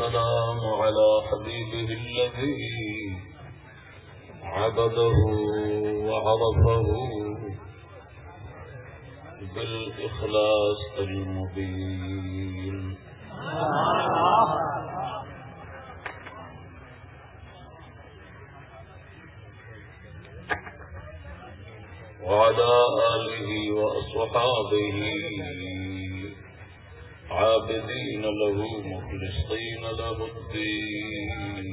والسلام على حبيبه الذي عبده وعرفه بالإخلاص المبين. وعلى آله وأصحابه عابدين له مخلصين له الدين.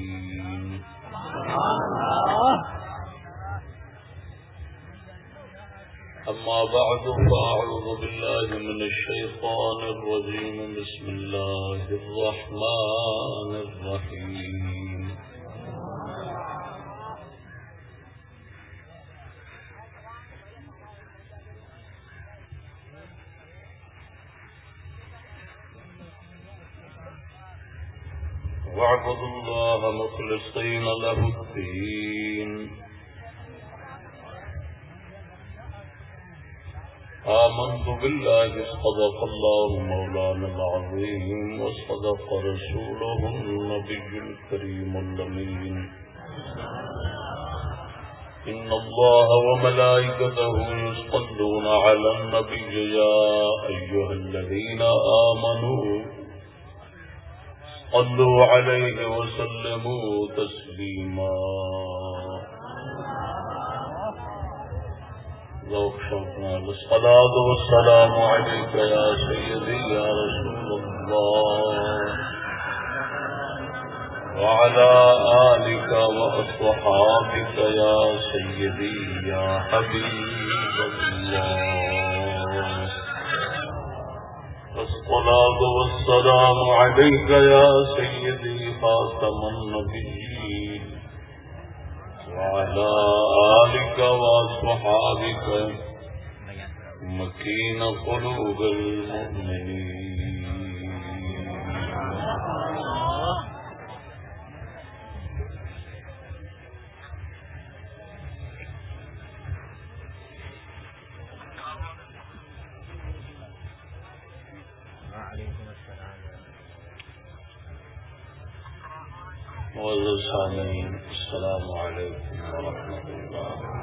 أما بعد، فأعوذ بالله من الشيطان الرجيم. بسم الله الرحمن الرحيم. واعبدوا الله مخلصين له الدين. آمنت بالله صدق الله مولانا العظيم وصدق رسوله النبي الكريم اللمين إن الله وملائكته يصطلون على النبي يا أيها الذين آمنوا صلوا عليه وسلموا تسليما. الصلاة والسلام عليك يا سيدي يا رسول الله. وعلى آلك وأصحابك يا سيدي يا حبيب الله. الصلاة والسلام عليك يا سيدي خاتم النبيين وعلى آلك وأصحابك مكين قلوب المؤمنين. سامعین السلام علیکم ورحمۃ اللہ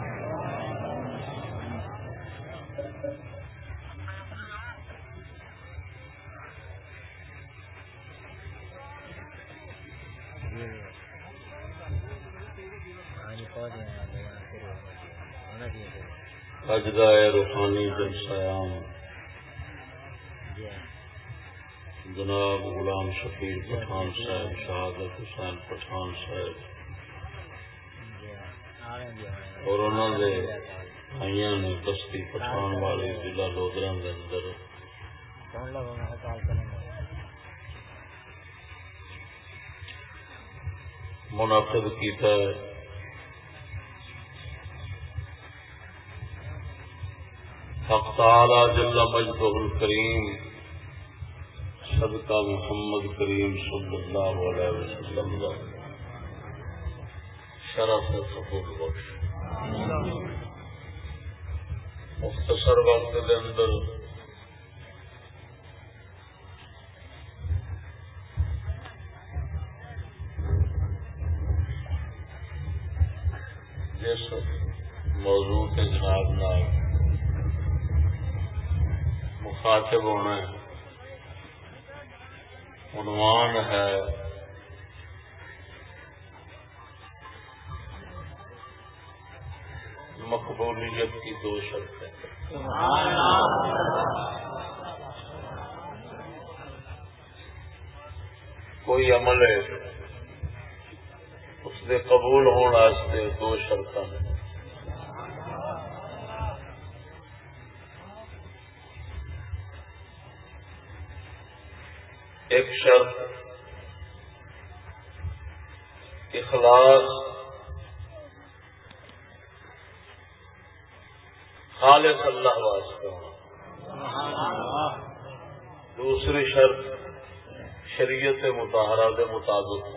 اجدائے روحانی جلسیام جناب غلام شفیع پٹھان صاحب، شہادت حسین پٹھان صاحب۔ اور انہوں نے آئی نے بستی پٹھان والے ضلع لودرا کے اندر۔ منعقد کیتا ہے۔ حق تعالی جل مجدہ الکریم صدقہ محمد کریم صلی اللہ علیہ وسلم شرف سفر بخش۔ مختصر وقت کے اندر جس موضوع کے جناب مخاطب ہونا ہے عنوان ہے۔ مقبولیت کی دو شرطیں۔ کوئی عمل ہے، اس نے قبول ہونے دو شرط ایک شرط اخلاص خالص اللہ واسطہ دوسری شرط شریعت متحرہ کے مطابق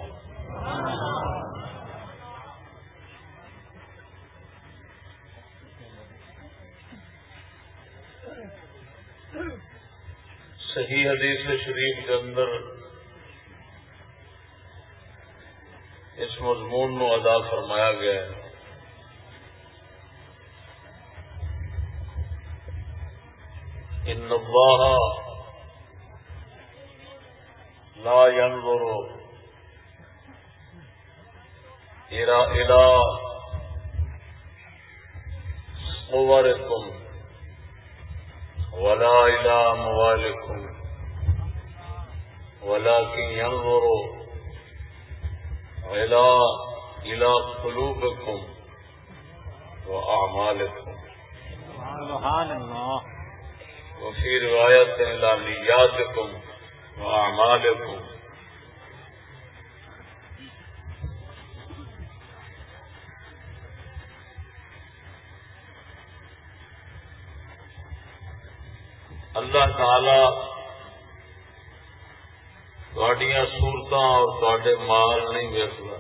صحیح حدیث شریف کے اندر اس مضمون نو ادا فرمایا گیا ہے۔ ان اللہ لا ينظر الى الى صوركم ولا الى اموالكم ولكن ينظر الى الى قلوبكم واعمالكم سبحان الله وفي روايه الى نياتكم وأعمالكم. اللہ تعالی تھوڑیاں سہولت اور تے مال نہیں ویستا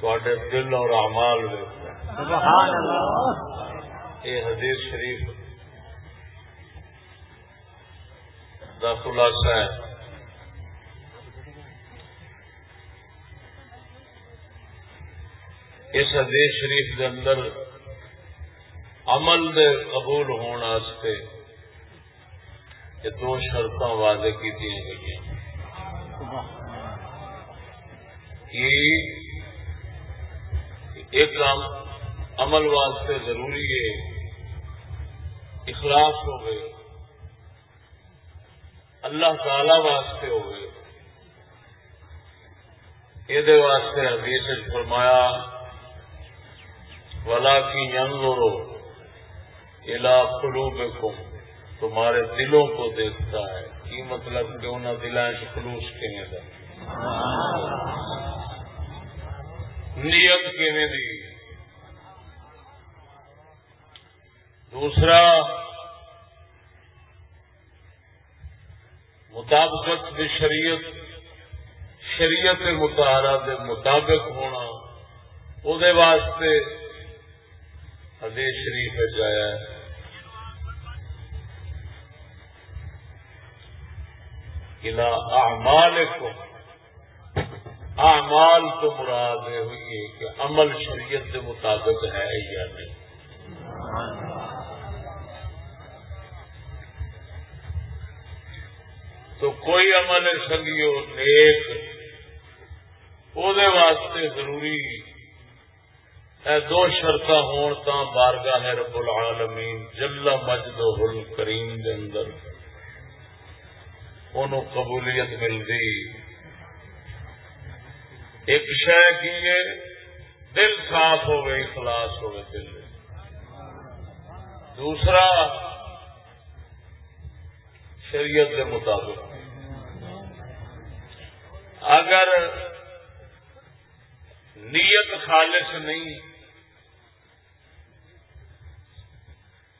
تھوڑے دل اور امال ویستا یہ حدیث شریف کا خلاصہ ہے اس حدیث شریف کے اندر عمل دے قبول ہونے یہ دو شرط واضح کی گئی ایک عمل واسطے ضروری ہے، اخلاص ہو گئے اللہ تعالی واسطے ہوئے۔ یہ واسطے حدیث فرمایا ولا کی ینظرو الا قلوبکم تمہارے دلوں کو دیکھتا ہے۔ کی مطلب کہ انہیں دلائیں خلوص کینے دا نیت کینے دی؟ دوسرا، مطابقت بھی شریعت شریعت متحرہ کے مطابق ہونا وہ واسطے حدیث شریف جایا ہے۔ اعمال کو اعمال تو مراد ہوئی ہے کہ عمل شریعت کے مطابق ہے یا نہیں۔ تو کوئی عمل سنگیو نیک وہ واسطے ضروری اے دو شرط ہون تا بارگاہ رب العالمین جل مجد کریم دے اندر۔ انہوں قبولیت ملتی ایک شہ کی دل صاف ہوئے اخلاص ہوئے دل دوسرا، شریعت کے مطابق۔ اگر نیت خالص نہیں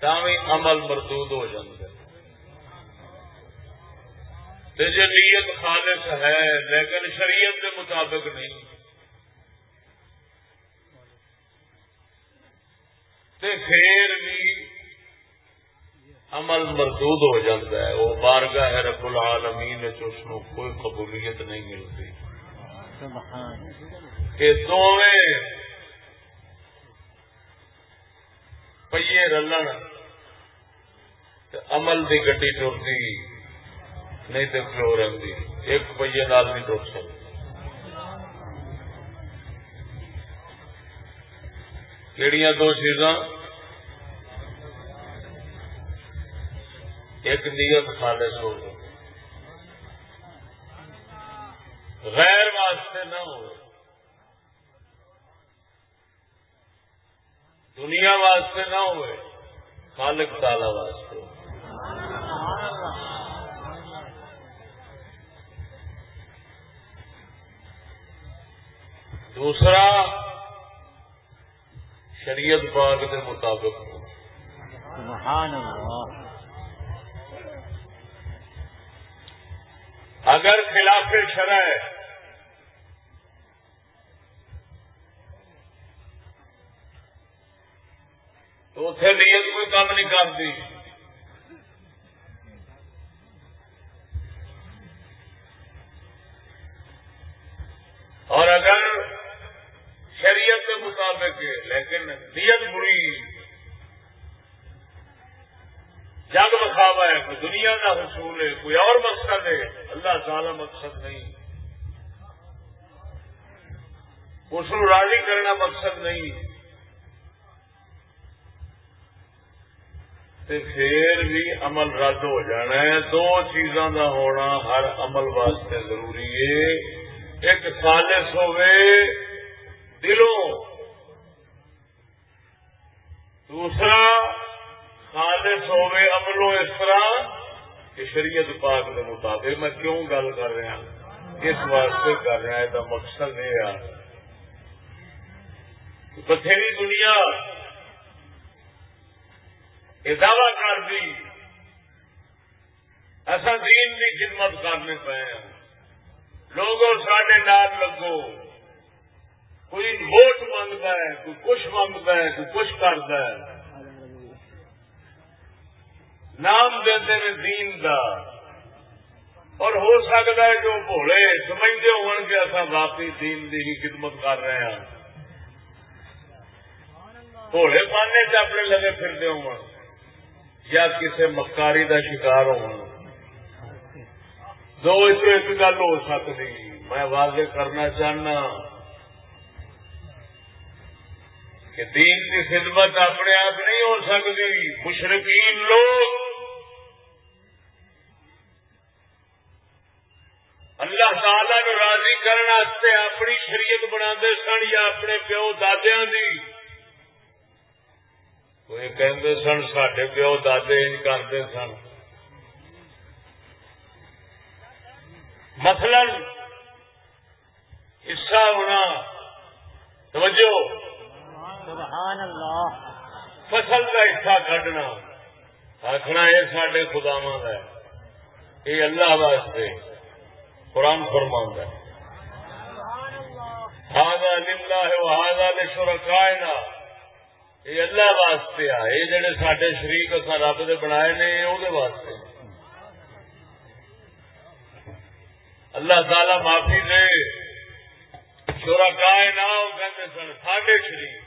تھی عمل مردود ہو جائے جی نیت خالص ہے، لیکن شریعت کے مطابق نہیں۔ تے پھر بھی عمل مردود ہو جاتا ہے۔ وہ بارگاہ ہے رب العالمین اس کوئی قبولیت نہیں ملتی۔ کہ دونیں پہیے رلن عمل دی گڈی ٹرتی۔ نہیں تو کلو رہی ایک پہیے نال نہیں ٹر سکتی کہڑیاں دو چیزاں۔ ایک نیت خالص ہو غیر واسطے نہ ہو دنیا واسطے نہ ہوئے خالق تالا واسطے۔ دوسرا شریعت باغ کے مطابق۔ سبحان اللہ۔ اگر خلاف شرع تو اتنے نیت کوئی کام نہیں کرتی۔ لیکن نیت بری۔ جگ بخاوا ہے، کوئی دنیا کا حصول ہے، کوئی اور مقصد ہے، اللہ تعالی مقصد نہیں۔ اس کو راضی کرنا مقصد نہیں۔ پھر بھی عمل رد ہو جانا ہے، دو چیزوں کا ہونا ہر عمل واسطے ضروری ہے۔ ایک خالص ہوئے دلوں۔ دوسرا، خالص ہوئے عملوں اس طرح کہ شریعت پاک کے مطابق میں کیوں گل کر رہا اس واسطے کر رہا یہ مقصد یہ ہے بتھیری دنیا یہ دعوی کر دی ایسا دین کی خدمت کرنے پے۔ لوگوں سارے نال لگو۔ کوئی ووٹ منگتا ہے، کوئی کچھ منگتا ہے، کوئی کچھ کرتا ہے۔ نام دے دین دا۔ اور ہو سکتا ہے جو بھولے، سمجھتے ہو کہ اصا واقعی دین دی ہی خدمت کر رہے ہیں۔ بھولے پانے سے اپنے لگے پھرتے ہو یا کسی مکاری کا شکار ہو دو ایک گل ہو سکتی، میں واضح کرنا چاہنا۔ کہ دین کی خدمت اپنے آپ نہیں ہو سکتی۔ مشرقین لوگ۔ اللہ تعالی نو راضی کرنے اپنی شریعت بنا سن یا اپنے پیو دادیا دی۔ کوئی کہندے سن سڈے پیو دادے انج کرتے سن۔ مثلا حصہ ہونا، توجہ۔ سبحان اللہ. فصل کا حصہ کھڈنا آخنا یہ سڈے خداوا ہے یہ اللہ واسطے قرآن فرما ہے۔ ہاضا للہ ہے وہ ہاضا لشرکائنا یہ اللہ واسطے آ یہ جڑے سڈے شریک اصا رب دے بنائے نے وہ واسطے۔ اللہ تعالی معافی دے۔ شرکائے نہ کہتے سن ساڈے شریک۔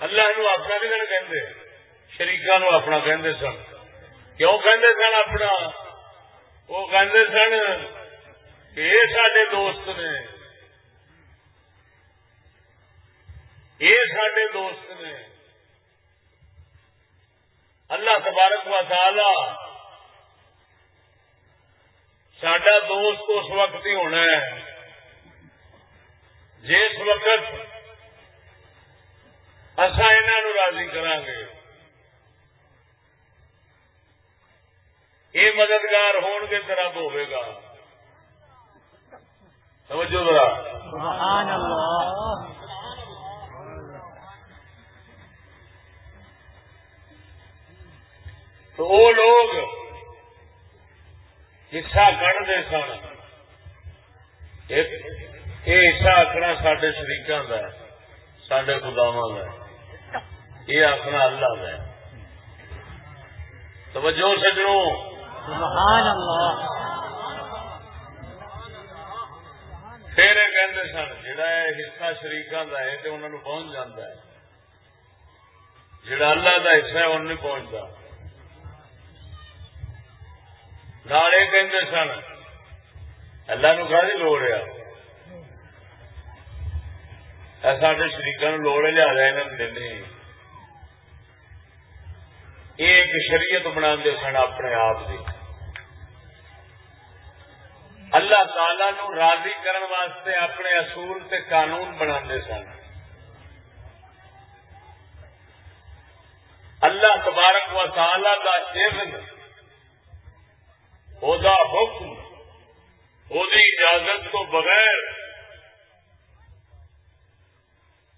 اللہ نو اپنا نہیں کہتے شریقا نو اپنا کہتے سن۔ کیوں کہتے سن اپنا؟ وہ کہتے سن کہ یہ سڈے دوست نے یہ سڈے دوست نے اللہ تبارک و تعالی سڈا دوست اس وقت ہی ہونا ہے۔ جس وقت اصا انہوں راضی کران گے یہ مددگار ہون گے طرح ہوے گا۔ سمجھو ذرا۔ سبحان اللہ۔ تو وہ لوگ حصہ کھڑتے سن۔ یہ حصہ آخنا سڈے شریقوں کا سڈے گداوا کا یہ آخنا اللہ کا توجہ سجنوں سبحان اللہ پھر یہ کہتے سن جڑا حصہ شریقوں کا ہے تو انہوں پہنچ جاتا ہے۔ جڑا اللہ کا حصہ ہے انہوں نہیں پہنچتا نالے کہتے سن اللہ نو کھا لوڑ ہے۔ سارے شریقوں لوڑ ہے لیا انہوں دینی یہ ایک شریعت بنا سن اپنے آپ کی اللہ تعالی نو راضی کرن واسطے اپنے اصول تے قانون بنا سن۔ اللہ تبارک و تعالی کا اذن دا حکم دی اجازت کو بغیر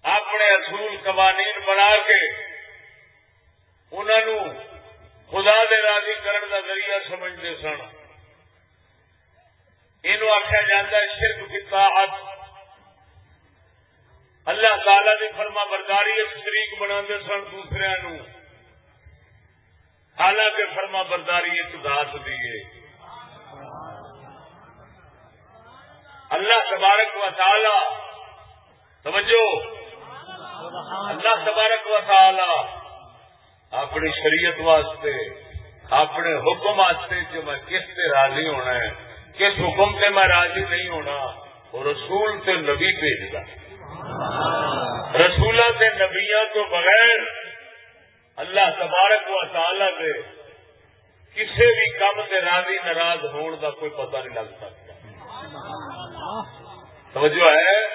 اپنے اصول قوانین بنا کے انہوں خدا دے راضی کرن کا ذریعہ سمجھتے سن۔ یہ آخیا جا شرک کی طاعت۔ اللہ تعالی کی فرما برداری شریک بنا سن دوسرے نو۔ حالانکہ فرما برداری ایک داس دیے اللہ تبارک و تعالی، توجہ۔ اللہ تبارک و تعالی اپنی شریعت واسطے، اپنے حکم واسطے جو میں کس سے راضی ہونا ہے، کس حکم سے میں راضی نہیں ہونا، وہ رسول سے نبی بھیجتا۔ رسولہ سے نبیاں تو بغیر اللہ تبارک و تعالی سے کسی بھی کام سے راضی ناراض ہونے کا کوئی پتہ نہیں لگ سکتا۔ توجہ ہے؟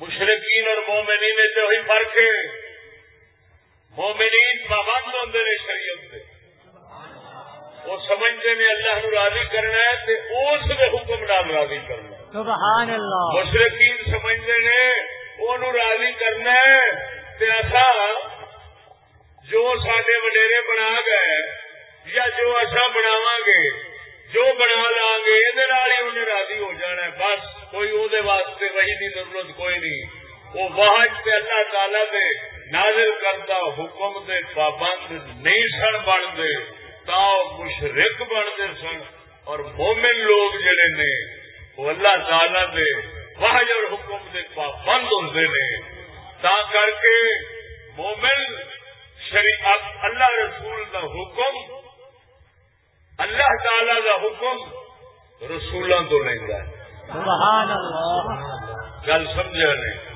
مشرقین اور مومنین میں تو وہی فرق ہے۔ مومنین پابند ہوتے ہیں شریعت سے وہ سمجھتے ہیں اللہ نو راضی کرنا ہے تو اس کے حکم نال راضی کرنا۔ سبحان اللہ۔ مشرقین سمجھتے ہیں وہ راضی کرنا ہے تو ایسا جو سڈے وڈیرے بنا گئے یا جو اچھا بناو گے جو بنا لا گے یہ انہیں راضی ہو جانا ہے۔ بس کوئی وہ واسطے وہی نہیں ضرورت کوئی نہیں۔ وہ سے اللہ تعالی دے نازل کرتا حکم دے پابند نہیں سن بنتے تا مشرق بنتے سن۔ اور مومن لوگ جڑے نے وہ اللہ تعالی دے واحد اور حکم دے پابند ہوتے نے۔ تا کر کے مومن شریعت اللہ رسول کا حکم اللہ تعالی کا حکم رسولوں تو لینا گل سمجھا نہیں۔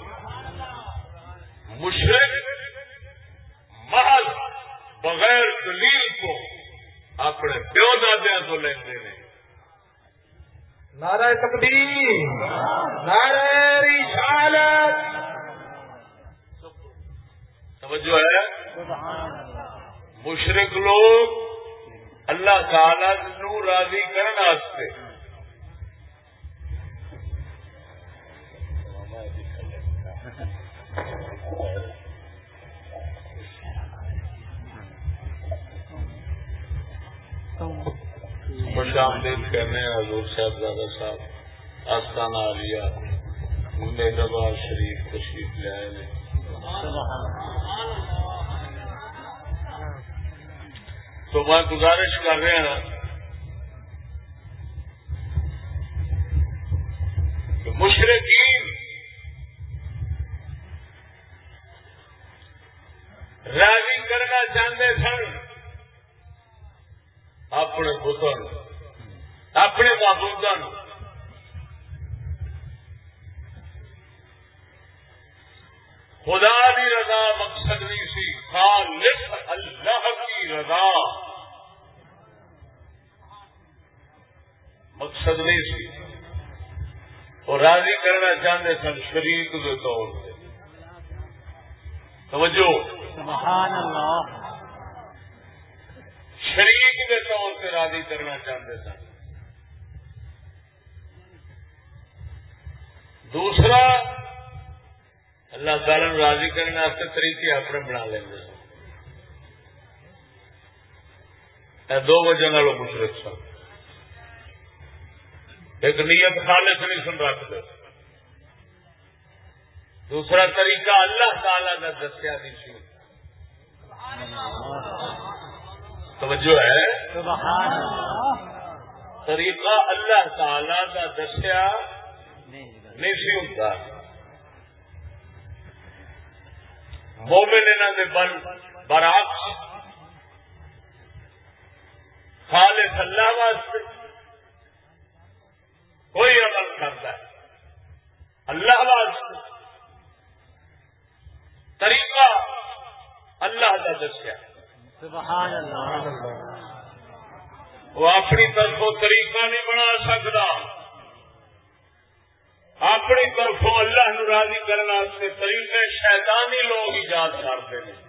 مشرق محض بغیر دلیل کو اپنے پیو دادیا تو لیتے ہیں نعرہ تقدیر نعرہ رسالت۔ توجہ ہے؟ مشرق لوگ اللہ تعالی نو راضی کرنے خوش آمدید کرنے ہیں، حضور صاحب زادہ صاحب، آستانہ عالیہ مہدباد شریف تشریف لے آئے تو میں گزارش کر رہا ہوں کہ مشرقین راضی کرنا چاہتے سن، اپنے بتن اپنے معبودن خدا کی رضا مقصد نہیں سی خالص اللہ کی رضا۔ مقصد نہیں سی۔ وہ راضی کرنا چاہتے سن شریک کے طور پہ توجہ۔ سبحان اللہ۔ شریک کے طور پہ راضی کرنا چاہتے سن۔ دوسرا اللہ تعالی راضی کرنے واسطے طریقے اپنے بنا لیں دو وجہ نالوں مشرق سن۔ ایک نیت خالص نہیں سن رکھتے۔ دوسرا طریقہ اللہ تعالی کا دسیا نہیں سی۔ توجہ ہے؟ سبحان اللہ۔ طریقہ اللہ تعالی کا دسیا نہیں سی ہوتا مومن انہوں نے بن برعکس۔ خالص اللہ واسطے کوئی عمل کرتا ہے۔ اللہ واسطے۔ طریقہ اللہ کا دسیا۔ سبحان اللہ۔ وہ اپنی طرفوں طریقہ نہیں بنا سکتا اپنی طرفوں اللہ نو راضی کرنے واسطے طریقے شیطانی لوگ ایجاد کرتے ہیں۔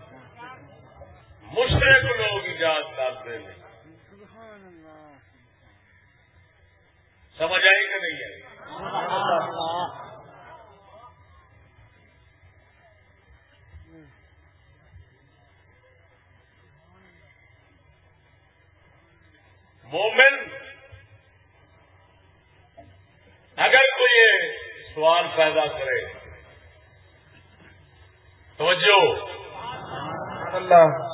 مشرق لوگ ایجاد کرتے ہیں۔ سمجھ آئی کہ نہیں آئی؟ مومن اگر کوئی سوال پیدا کرے توجہ۔ اللہ۔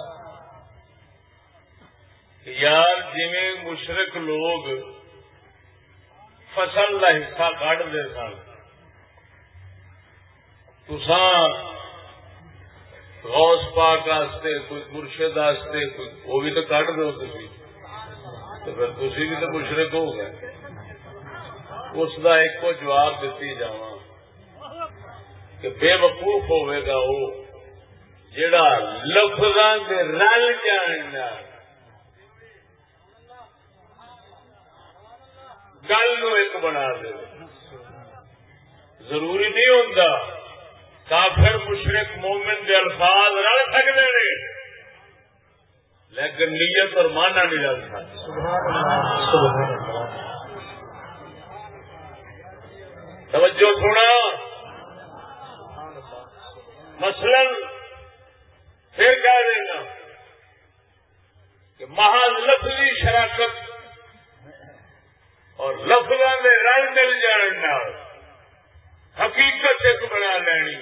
یار جی مشرق لوگ فصل کا حصہ کھڑتے سن تسان غوث پاک واسطے کوئی مرشد واسطے کوئی وہ بھی تو کٹ دو تھی تو پھر تھی بھی تو مشرق ہو گئے۔ اس کا ایک جواب دیتی جا کہ بے وقوف ہوئے گا وہ، جڑا لفظاں رل جان گل نو ایک بنا دے۔ ضروری نہیں ہوتا کافر مشرق مومن کے الفاظ رل سکتے ہیں لیکن نیت اور مانا نہیں رل سکتا توجہ سونا مثلا پھر کہہ دینا کہ محض لفظی شراکت اور لفظوں میں رل مل جان حقیقت ایک بنا لینی۔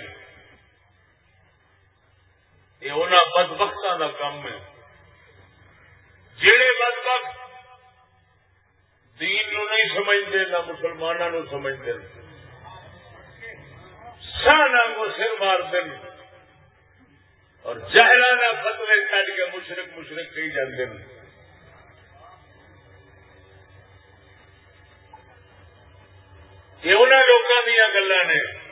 یہ انہوں بد وقتوں کا کام ہے۔ جہے بد وقت دین نو نہیں سمجھتے نہ مسلمانوں نو سمجھتے سانا کو سر مار دیں۔ اور جہرانا فتوے کٹ کے مشرق مشرق کہی جاتے ہیں۔ یہ انہوں لوگوں دیا گلا نے۔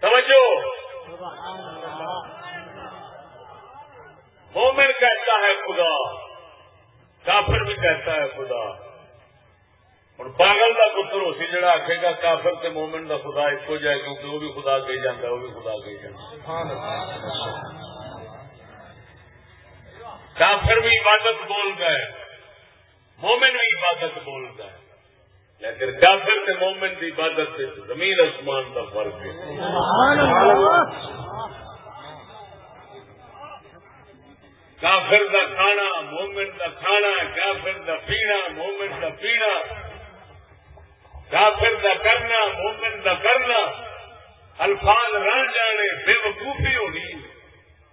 توجہ۔ مومن کہتا ہے خدا، کافر بھی کہتا ہے خدا۔ ہوں۔ پاگل کا پتر ہو سی جڑا آخے گا کافر تے مومن کا خدا ایک ہو جائے کیونکہ وہ بھی خدا کہی جاتا ہے وہ بھی خدا کہی جاتا کافر بھی عبادت بولتا ہے مومن بھی عبادت بولتا ہے۔ لیکن کافر تے مومن کی عبادت سے زمین آسمان کا فرق ہے۔ کافر کا کھانا مومن کا کھانا کافر کا پینا مومن کا پینا۔ کافر کا کرنا مومن کا کرنا الفاظ رل جانے بے وقوفی ہونی۔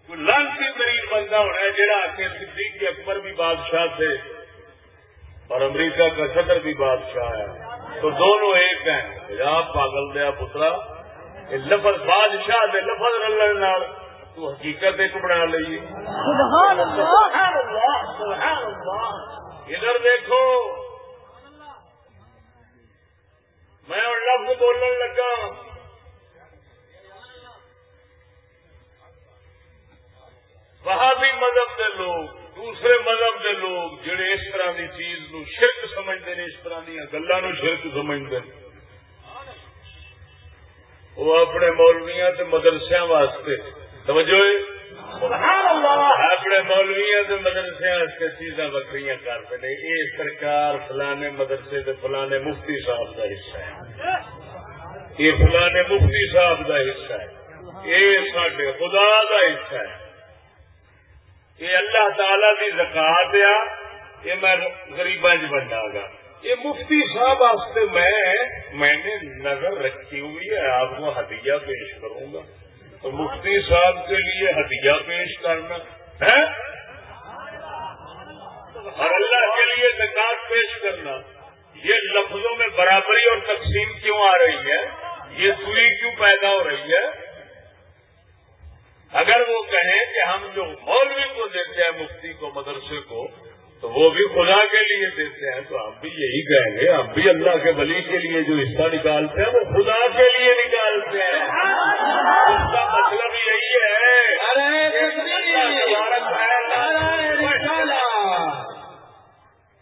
کوئی لانسی ترین بندہ ہونا ہے جہاں کے صدیق اکبر بھی بادشاہ تھے اور امریکہ کا صدر بھی بادشاہ ہے۔ تو دونوں ایک ہیں۔ آپ پاگل دیا پترا لفظ بادشاہ دے لفظ رلن تو حقیقت ایک بنا لیے ادھر دیکھو میں لفظ بولن لگا۔ وہاں بھی مذہب کے لوگ، دوسرے مذہب کے لوگ جڑے اس طرح کی چیز نو شرک سمجھتے ہیں اس طرح دیا گلا نو شرک سمجھتے ہیں وہ اپنے مولویا مدرسیا واسطے، توجہ اپنے مولویا مدرسے چیزاں وکری کرتے ہیں۔ یہ سرکار فلانے مدرسے کے فلانے مفتی صاحب کا حصہ ہے۔ یہ فلانے مفتی صاحب کا حصہ ہے۔ یہ سڈے خدا کا حصہ ہے۔ یہ اللہ تعالی کی زکات آ یہ میں غریباں چ گا۔ یہ مفتی صاحب واسطے میں میں نے نظر رکھی ہوئی ہے۔ آپ کو ہدیہ پیش کروں گا۔ تو مفتی صاحب کے لیے ہدیہ پیش کرنا ہے اور اللہ کے لیے زکات پیش کرنا۔ یہ لفظوں میں برابری اور تقسیم کیوں آ رہی ہے؟ یہ سوئی کیوں پیدا ہو رہی ہے؟ اگر وہ کہیں کہ ہم جو مولوی کو دیتے ہیں، مفتی کو، مدرسے کو تو وہ بھی خدا کے لیے دیتے ہیں، تو ہم بھی یہی کہیں گے ہم بھی اللہ کے ولی کے لیے جو حصہ نکالتے ہیں، وہ خدا کے لیے نکالتے ہیں۔ اس کا مطلب یہی ہے۔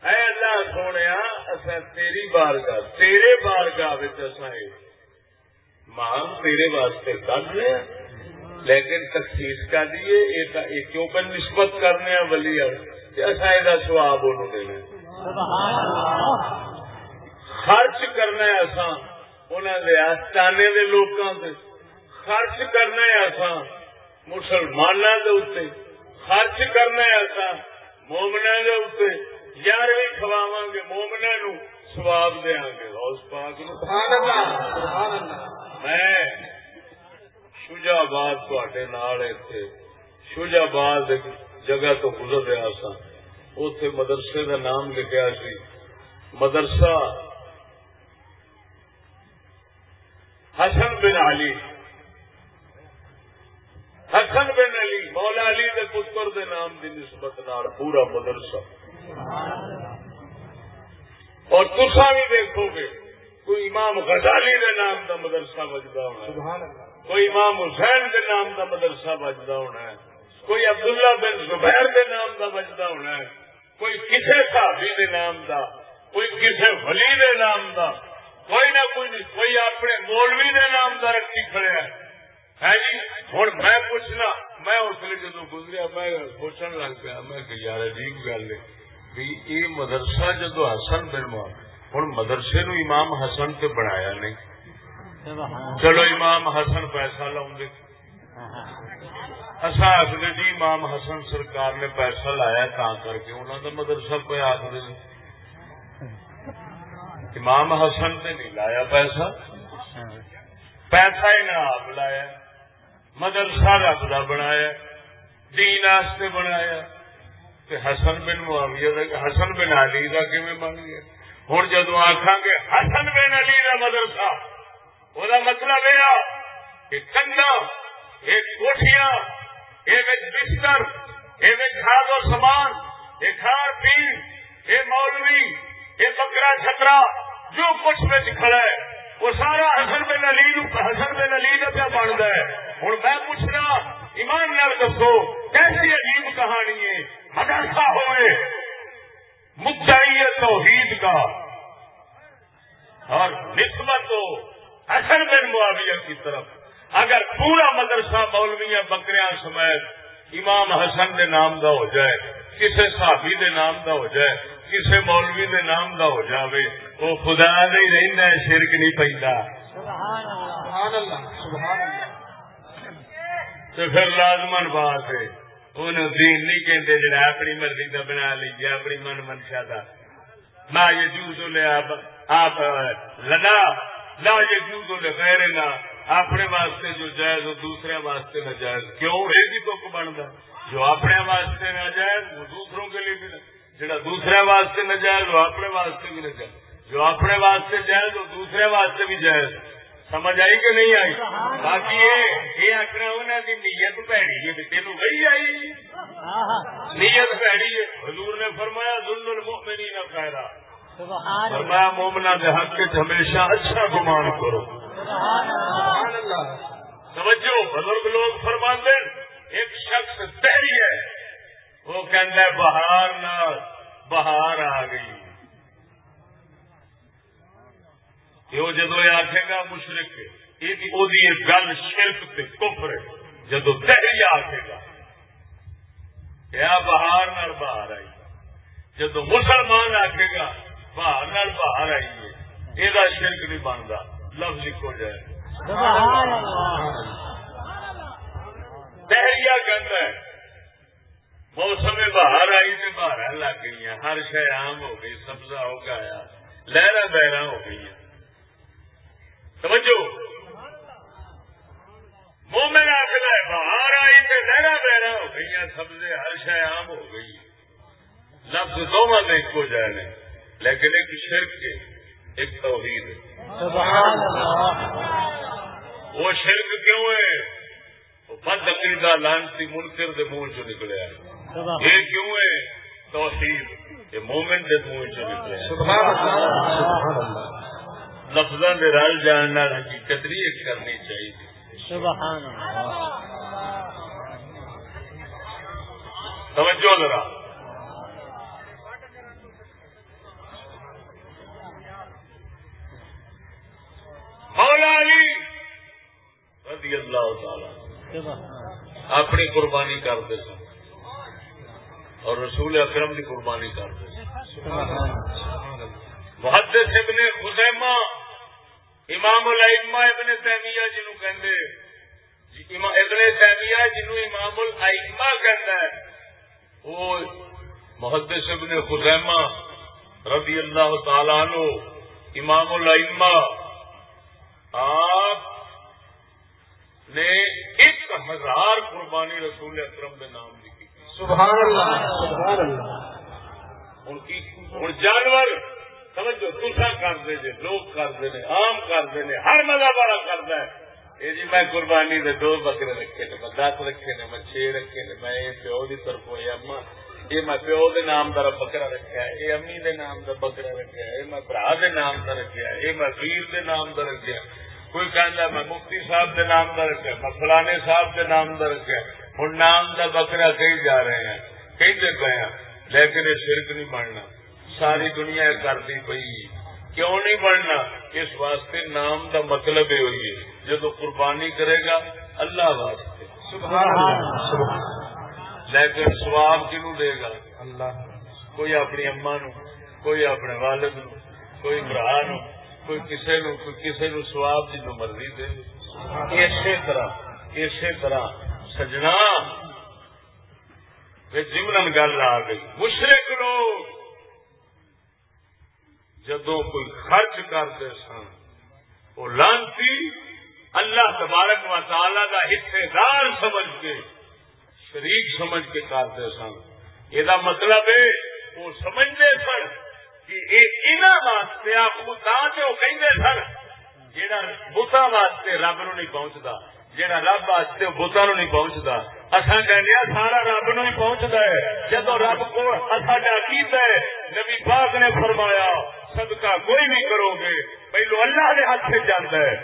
اے اللہ سونے اصا تیری بار تیرے بار کا ماں تیرے واسطے کر لیں لیکن تخصیص کا دیے کیوں کر نسبت کرنے ولی؟ اصا یہ سواب ان خرچ کرنا اصا آستانے کے لوگوں سے خرچ کرنا اصا مسلمانوں کے خرچ کرنا اصا مومنا کے اتنے یارویں کھواوا گے۔ مومنا نو سواب دیا گے۔ اس پاک میں شوجاباد تے شوجاباد جگہ تو گزر رہا سا اتے مدرسے کا نام لکھا سی۔ مدرسہ حسن بن علی۔ حسن بن علی، مولا علی کے پتر دے نام کی نسبت نال پورا مدرسہ۔ اور تسا بھی دیکھو گے، کوئی امام غزالی دے نام دا مدرسہ بجتا ہونا ہے۔ کوئی امام حسین دے نام دا مدرسہ بجتا ہونا ہے۔ کوئی عبداللہ بن زبیر دے نام دا بجتا ہونا ہے۔ کوئی کسے صحابی دے نام دا، کوئی کسے ولی دے نام دا، کوئی نہ کوئی نہیں، کوئی اپنے مولوی دے نام دا رکھی کھڑے ہے ہے جی ہوں میں پوچھنا، میں اس لیے جدو گزریا، میں سوچن لگ پیا، میں کہ یار عجیب گل ہے بھی یہ مدرسہ جدو حسن بن ہوں مدرسے نو امام حسن تے بنایا نہیں۔ چلو امام حسن پیسہ لاؤں گے۔ اصا آخر جی امام حسن سرکار نے پیسہ لایا تا کر کے انہوں کا مدرسہ پہ آخر امام حسن نے نہیں لایا پیسہ۔ پیسہ ہی نہ آپ لایا۔ مدرسہ رب کا بنایا، دین واسطے بنایا۔ تے حسن بن معاویہ دا حسن بن علی کا کیون بن گیا؟ ہوں جدو آخان گے حسن بن علی کا مدرسہ وہ مطلب یہ کہ کنڈا ایک کوٹیاں ایک بستر ایک کھاد و سامان ایک کھان پین یہ مولوی یہ بکرا چھترا، جو کچھ بچ کھڑا ہے، وہ سارا حسن بن علی حسن بن علی کا پیا بنتا ہے۔ ہوں میں پوچھنا، ایمان نال دسو، کیسی عجیب کہانی ہے؟ مدرسہ ہوئے، مدعی توحید کا۔ اور نسبت ہو، حسن بن معاویہ کی طرف۔ اگر پورا مدرسہ مولویاں بکریاں سمیت امام حسن دے نام دا ہو جائے کسے صحابی دے نام دا ہو جائے کسے مولوی دے نام دا ہو جاوے وہ خدا نہیں رہنا شرک نہیں پہنتا سبحان اللہ سبحان اللہ۔ سبحان اللہ تو پھر لازمن بات ہے انہوں دین نہیں کہتے جڑا اپنی مرضی کا بنا لیجیے اپنی من منشا کا نہ یہ جوز لے آپ لنا نہ یہ جوز لے غیر نہ اپنے واسطے جو جائز ہو دوسرے واسطے نہ جائز کیوں؟ ایک ہی تک بنتا جو اپنے واسطے نہ جائز وہ دوسروں کے لیے بھی جڑا دوسرے واسطے نہ جائز وہ اپنے واسطے بھی نہ جائز جو اپنے واسطے جائز وہ دوسرے واسطے بھی جائز. سمجھ آئی کہ نہیں آئی؟ باقی یہ یہ آخر انہوں کی نیت پیڑی ہے تینوں وہی آئی. نیت پیڑی ہے. حضور نے فرمایا ظلم المؤمنین نہ فرمایا مومنا کے حق ہمیشہ اچھا گمان کرو۔ توجہ بزرگ لوگ ہیں، ایک شخص تحری ہے۔ وہ کہتا ہے بہار نہ بہار آ گئی۔ وہ جدو یہ آخے گا مشرق یہ گل شرک تے کفر جدو تحری آخے گا کیا بہار نال بہار آئی؟ جدو مسلمان آخے گا بہار نال بہار آئی ہے۔ یہ شرک نہیں بنتا لفظ لکھو جائے۔ دہریا کہتا ہے موسم باہر آئی تو باہر لگ گئی ہر شہ عام ہو گئی سبزہ ہو گیا لہرا بہرا ہو گئی سمجھو مومن آخر ہے باہر آئی تو لہرا بہرا ہو گئی سبزے ہر شہ عام ہو گئی۔ لفظ دونوں میں ایک جائے لیکن ایک شرک ہے ایک توحید ہے۔ سبحان اللہ۔ وہ شرک کیوں ہے؟ وہ بد عقیدہ لانتی منکر دے منہ چ نکلیا یہ کیوں ہے؟ توحید۔ یہ مومن دے منہ چ نکلیا ہے سبحان اللہ۔ سبحان اللہ۔ لفظاں دے رل جاننا حقیقت نہیں کرنی چاہیے۔ سبحان اللہ۔ توجہ ذرا۔ مولا علی رضی اللہ تعالی اپنی قربانی کرتے سن اور رسول اکرم کی قربانی کرتے سن۔ سبحان محدث ابن خزیمہ، امام الائمہ ابن تیمیہ جنو کہندے جی، ابن تیمیہ جنو امام الائمہ کہندا ہے، وہ محدث ابن خزیمہ رضی اللہ تعالیٰ عنہ، امام الائمہ آپ نے ایک ہزار قربانی رسول اکرم کے نام کی سبحان اللہ. سبحان اللہ. ان کی اور جانور سمجھو تسا کرتے جی لوگ کرتے ہیں عام کرتے ہیں ہر مذہب والا کرتا ہے یہ جی میں قربانی دے دو بکرے رکھے نے میں دس رکھے نے میں چھ رکھے نے میں یہ پیو کی طرف یہ اما یہ میں پیو دے نام کا بکرا رکھا ہے یہ امی دے نام کا بکرا رکھا ہے یہ میں برا دے نام کا رکھا ہے یہ میں ویر دے نام کا رکھا کوئی کہہ میں مفتی صاحب دے نام کا رکھا میں فلانے صاحب دے نام کا رکھا ہوں نام کا بکرا کہیں جا رہے ہیں کہیں دے پے ہیں لیکن یہ شرک نہیں بننا۔ ساری دنیا کرتی پی کیوں نہیں بننا؟ اس واسطے نام کا مطلب یہ ہوئی ہے۔ جب قربانی کرے گا اللہ واسطے۔ لیکن سواب کنو دے گا؟ اللہ۔ کوئی اپنی اما نو کوئی اپنے والد نو کوئی برا نو کوئی کسی نو کوئی کسی نو سواب جنو مرضی دے۔ اسی طرح اسی طرح سجنا جمرن گل آ گئی۔ مشرق لوگ جدو کوئی خرچ کرتے سن، وہ لانتی اللہ تبارک و تعالی کا حصے دار سمجھ کے، شریک سمجھ کے کرتے سن۔ یہ مطلب ہے، وہ سمجھتے سن کہ واسطے آپ خدا وہ کہیں سن جہاں بتا واسطے رب نو نہیں پہنچتا جہاں رب واسطے بتا نو نہیں پہنچتا اصا کہنے سارا رب نو ہی پہنچتا ہے۔ جدو رب کو ساڈا کیتا ہے نبی پاک نے فرمایا صدقہ کوئی بھی کرو گے پہلو اللہ کے ہاتھ سے جانا ہے۔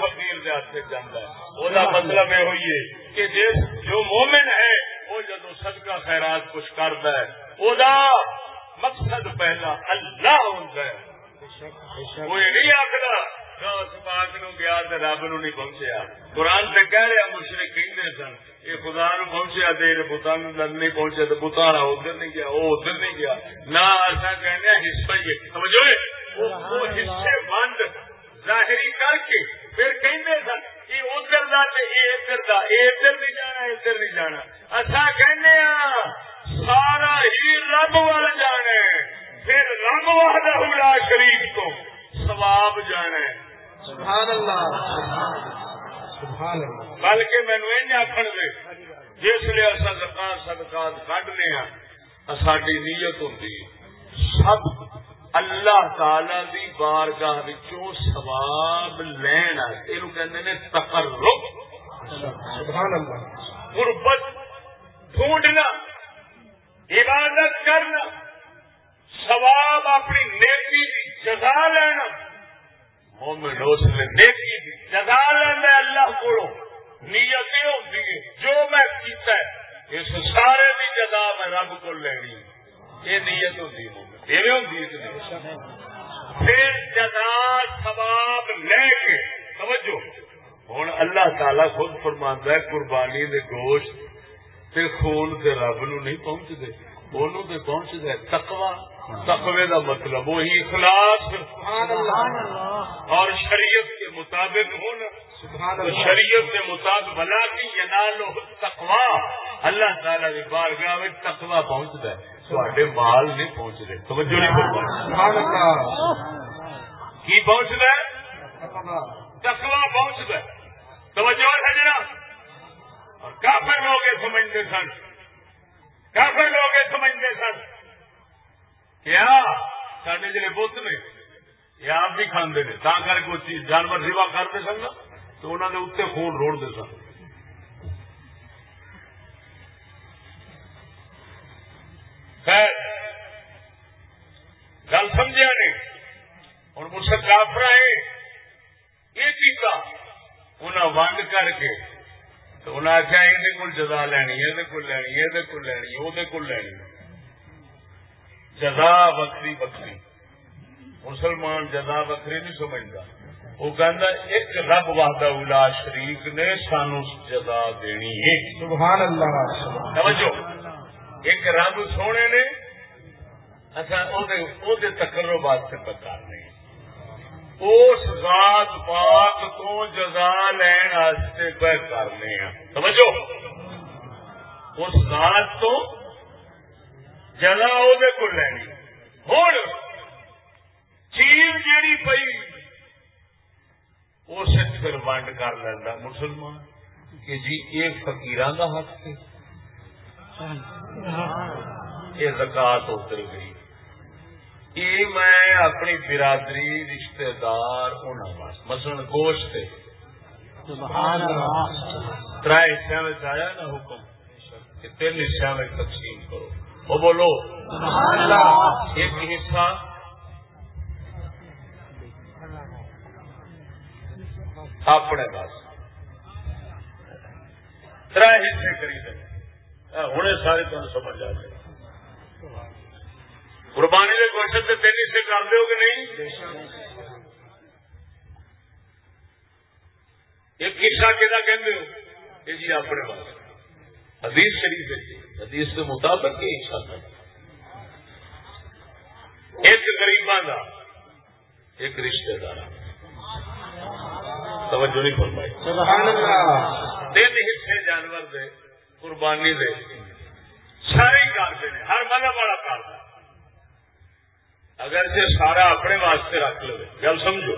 فقیر کے ہاتھ سے جانا ہے۔ وہ مطلب یہ ہوئی ہے کہ جس جو مومن ہے وہ جدو صدقہ خیرات کچھ کرتا ہے وہ مقصد پہلا اللہ ہے کوئی نہیں آخر پاک نو گیا رب نو نہیں پہنچیا۔ قرآن سے کہہ رہا مشرق کہیں سن یہ خدا نو پہنچیا بتا نہیں پہنچیا تو بتا رہا ادھر نہیں گیا وہ ادھر نہیں گیا۔ نہ ایسا کہنے حصہ ہی سمجھو وہ حصے بند ظاہری کر کے پھر کہندے سن یہ ادھر دا یہ ادھر دا یہ ادھر نہیں جانا ادھر نہیں جانا۔ اچھا کہنے سارا ہی رب وال جانا پھر رب وحدہ شریف تو سواب جانا سبحان اللہ۔ سبحان اللہ۔ بلکہ مینو یہ آخر دے جس لیے اصا زکات صدقات کھنے ہاں ساری نیت ہوں سب اللہ تعالی دی بارگاہ وچوں ثواب تقرب۔ سبحان اللہ۔ غربت ڈھونڈنا عبادت کرنا ثواب اپنی نیکی کی جزا لینا۔ مومن اس نے نیکی کی جزا لینا اللہ کو۔ نیت یہ ہوتی ہے جو میں کیتا ہے، اس سارے کی جزا میں رب کو لینی۔ یہ نیت ہوتی ہے یہ ہوتی ہے پھر جزا ثواب لے کے سمجھو ہوں اللہ تعالی خود فرماندہ ہے، قربانی دے گوشت تے خون تے رب نو نہیں پہنچتے انہوں تے پہنچتا ہے تقوی۔ تقوی کا مطلب وہی اخلاص اور شریعت کے مطابق ہونا۔ شریعت کے مطابق بنا کے ینالو تقوا اللہ تعالی کی بارگاہ میں تقوا پہنچتا ہے۔ تھوڑے مال نہیں پہنچ رہے توجہ نہیں کی پہنچتا ہے؟ تقوا پہنچتا ہے۔ توجہ سجنا اور کافر لوگ یہ سمجھتے سن۔ کافر لوگ یہ سمجھتے سن۔ سڈے جڑے بت نے یہ آپ بھی کھانے نے تا کر کوئی چیز جانور سیوا کرتے سن نا تو انہوں نے اتنے خون روڑتے سن خیر گل سمجھا نہیں ہوں مجھ سے کافر یہ چیز انہیں ونڈ کر کے تو انہیں آخیا یہ جزا لینی یہ لینی یہ لینی وہ لینی جزا وکری وکری مسلمان جزا وکری نہیں سمجھتا۔ وہ کہنا ایک رب واہدہ الا شریف نے سانو جزا دینی ہے۔ سبحان اللہ۔ سمجھو ایک رب سونے نے اچھا تکرو واسطے بتا نہیں۔ اس ذات پاک تو جزا لین واسطے پہ کرنے ہیں سمجھو اس ذات تو جزا وہ کو لینی۔ ہوں چیز جیڑی پئی اس پھر ونڈ کر لینا مسلمان، کہ جی یہ فکیر کا حق ہے۔ یہ زکات اتر گئی۔ یہ میں اپنی برادری، رشتہ دار ہونا واسطے مثلا گوشت تر حصوں میں آیا نا حکم، کہ تین حصوں میں تقسیم کرو۔ وہ بولو۔ ایک حصہ۔ اپنے پاس تر حصے خریدے ہوں سارے تمہیں سمجھ آ جائے۔ قربانی کے کوشچن سے تین حصے کر دو کہ نہیں؟ ایک حصہ کہ جی اپنے پاس حدیث شریف ہے۔ حدیث کے مطابق یہ حصہ تھا ایک غریباں کا ایک رشتے دار۔ توجہ نہیں فرمائی۔ سبحان تین حصے جانور دے، قربانی دے۔ سارے کرتے ہیں ہر مذہب والا کرتا اگر سے سارا اپنے واسطے رکھ لو گل سمجھو۔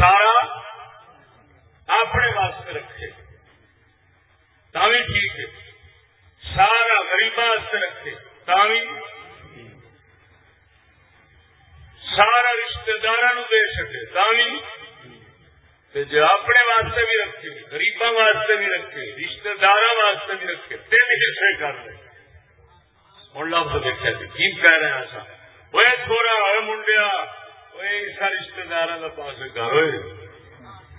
سارا اپنے واسطے رکھے۔ تاوی ٹھیک ہے۔ سارا غریباں واسطے رکھے تاوی سارا رشتے دار دے سکے۔ تاوی جو اپنے واسطے بھی رکھے، غریباں واسطے بھی رکھے رشتے دار واسطے بھی رکھے تین حصے کر لے ہوں لفظ دیکھا جی کی کہہ رہے ہیں ایسا۔ وہ تھوڑا ہوئے منڈیا وہ ایسا رشتے دار کا پاس گھر ہوئے۔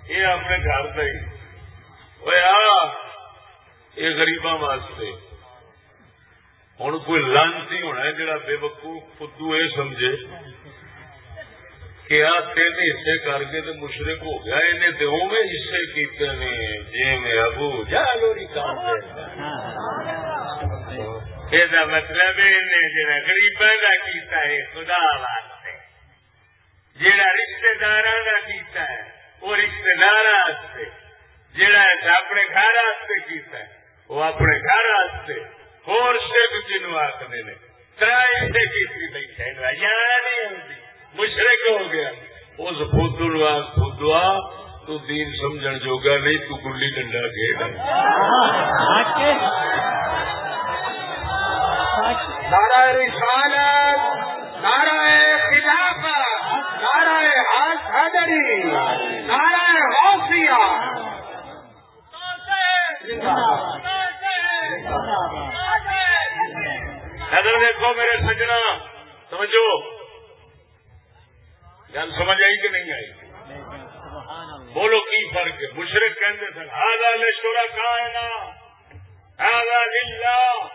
یہ اپنے گھر کا ہی۔ وہ آ یہ غریباں واسطے۔ ہوں کوئی لانتی ہونا ہے جڑا بے وقوف فدو یہ سمجھے کہ آ تین حصے کر کے تو مشرق ہو گیا انہیں تو اوے حصے کیتے نے۔ جی میں ابو جا لوری کام یہ مطلب جڑا کا کیتا ہے، خدا واسطے۔ جڑا رشتے دار کا کیتا ہے وہ رشتے دار واسطے۔ جڑا اپنے گھر واسطے کیتا ہے۔ وہ اپنے گھر واسطے ہور شرک جنوں آخر نے تر حصے کی بیٹھے یا نہیں آتی مشرق ہو گیا۔ اس فدو فدوا تو دین سمجھن جوگا نہیں، تو گلی ڈنڈا کھیل نعرہ رسالت، نعرہ خلافت، نعرہ حق حیدری نعرہ غوثیہ۔ ادھر دیکھو میرے سجنا، سمجھو؟ گل سمجھ آئی کہ نہیں آئی؟ بولو کی فرق ہے؟ مشرق کہتے تھے آگا للہ۔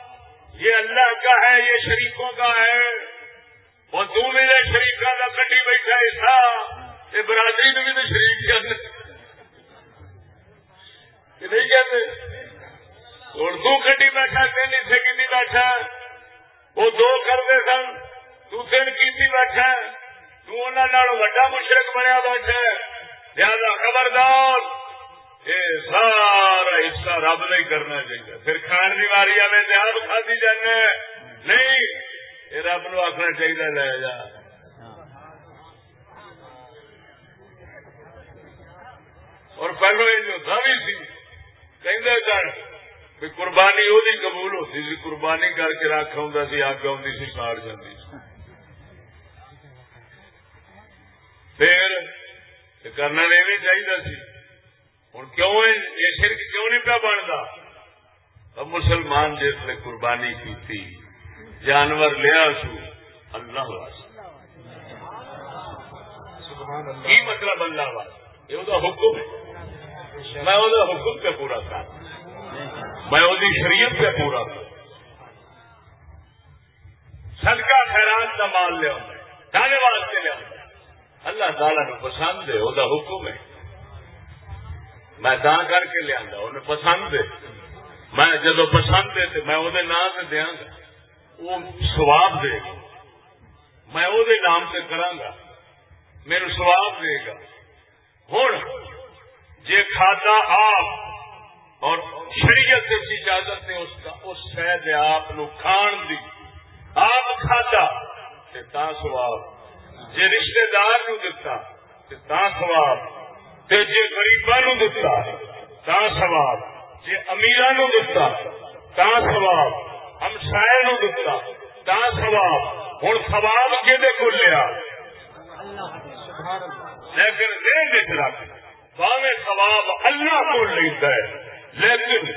یہ اللہ کا ہے، یہ شریفوں کا ہے۔ اور تو میرے شریفوں کا کٹی بیٹھا ایسا یہ برادری میں بھی تو شریف کہتے کہ نہیں کہتے؟ اور تو کٹی بیٹھا تین سے کتنی بیٹھا وہ دو کرتے سن تین کی بیٹھا وا مشرق بنیا بیٹھا لہذا خبردار یہ سارا حصہ رب نہیں کرنا چاہیے۔ پھر کھان کی ماری آئے تو آپ کھادی جانا نہیں یہ رب نو آخنا چاہیے، لے جا۔ اور پہلو یہ ہوتا بھی سی کہ کر قربانی وہ قبول ہوتی سی قربانی کر کے رکھ آؤں سی اگ آتی سی ساڑ جاتی سی۔ پھر کرنا نہیں بھی چاہیے سی۔ ہوں کیوں یہ شرک کیوں نہیں پیا بنتا اب مسلمان جس نے قربانی کی تھی جانور لیا سو اللہ واسطے۔ کی مطلب اللہ واسطے؟ یہ حکم ہے۔ میں وہ حکم پہ پورا کر میں وہ شریعت پہ پورا کر صدقہ خیرات کا مال لیا کھانے واسطے لیا اللہ تعالی نو پسند ہے، وہ حکم ہے۔ میں دان کر کے لیا انہیں پسند ہے۔ میں جدو پسند ہے تو میں وہ نام سے دیا گا وہ سواب دے گا۔ میں وہ نام سے کرا گا۔ میرے سواب دے گا۔ ہوں جی کھاتا آپ اور شریعت کی اجازت نے اس کا اس شہد آپ کھان دی۔ آپ کھاتا تا سواب جی رشتے دار نو دتا تا سواب جی گریبا نو دتا تا سواب جی امیر نو دتا تا سواب ہم سائے نو دتا تا سواب ہوں سواب کہ لیا؟ لیکن دل وچ رکھ باویں سواب اللہ کو لیتا ہے. لیکن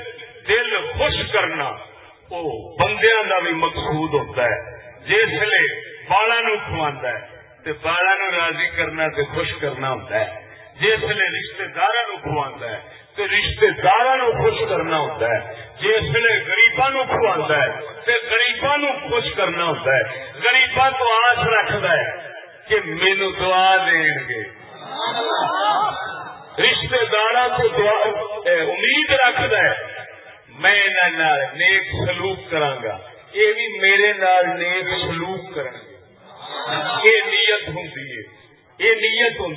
دل خوش کرنا وہ بندیاں دا بھی مقصود ہوتا ہے. جسے بالا نو کھوا ہے بالا نو راضی کرنا تے خوش کرنا ہوتا ہے. جسے رشتے دار نو کھوا ہے تو رشتے دار نو خوش کرنا ہوتا ہے. جسے گریبا نو کھوا ہے تو گریبا نو خوش کرنا ہوتا ہے. گریبا تو آس رکھد ہے کہ مینو دعا دین گے رشتے دار کو دعا امید رکھد ہے، میں نیک سلوک کرانگا۔ یہ بھی میرے نال نیک سلوک کریں گے یہ نیت ہوں یہ نیت ہوں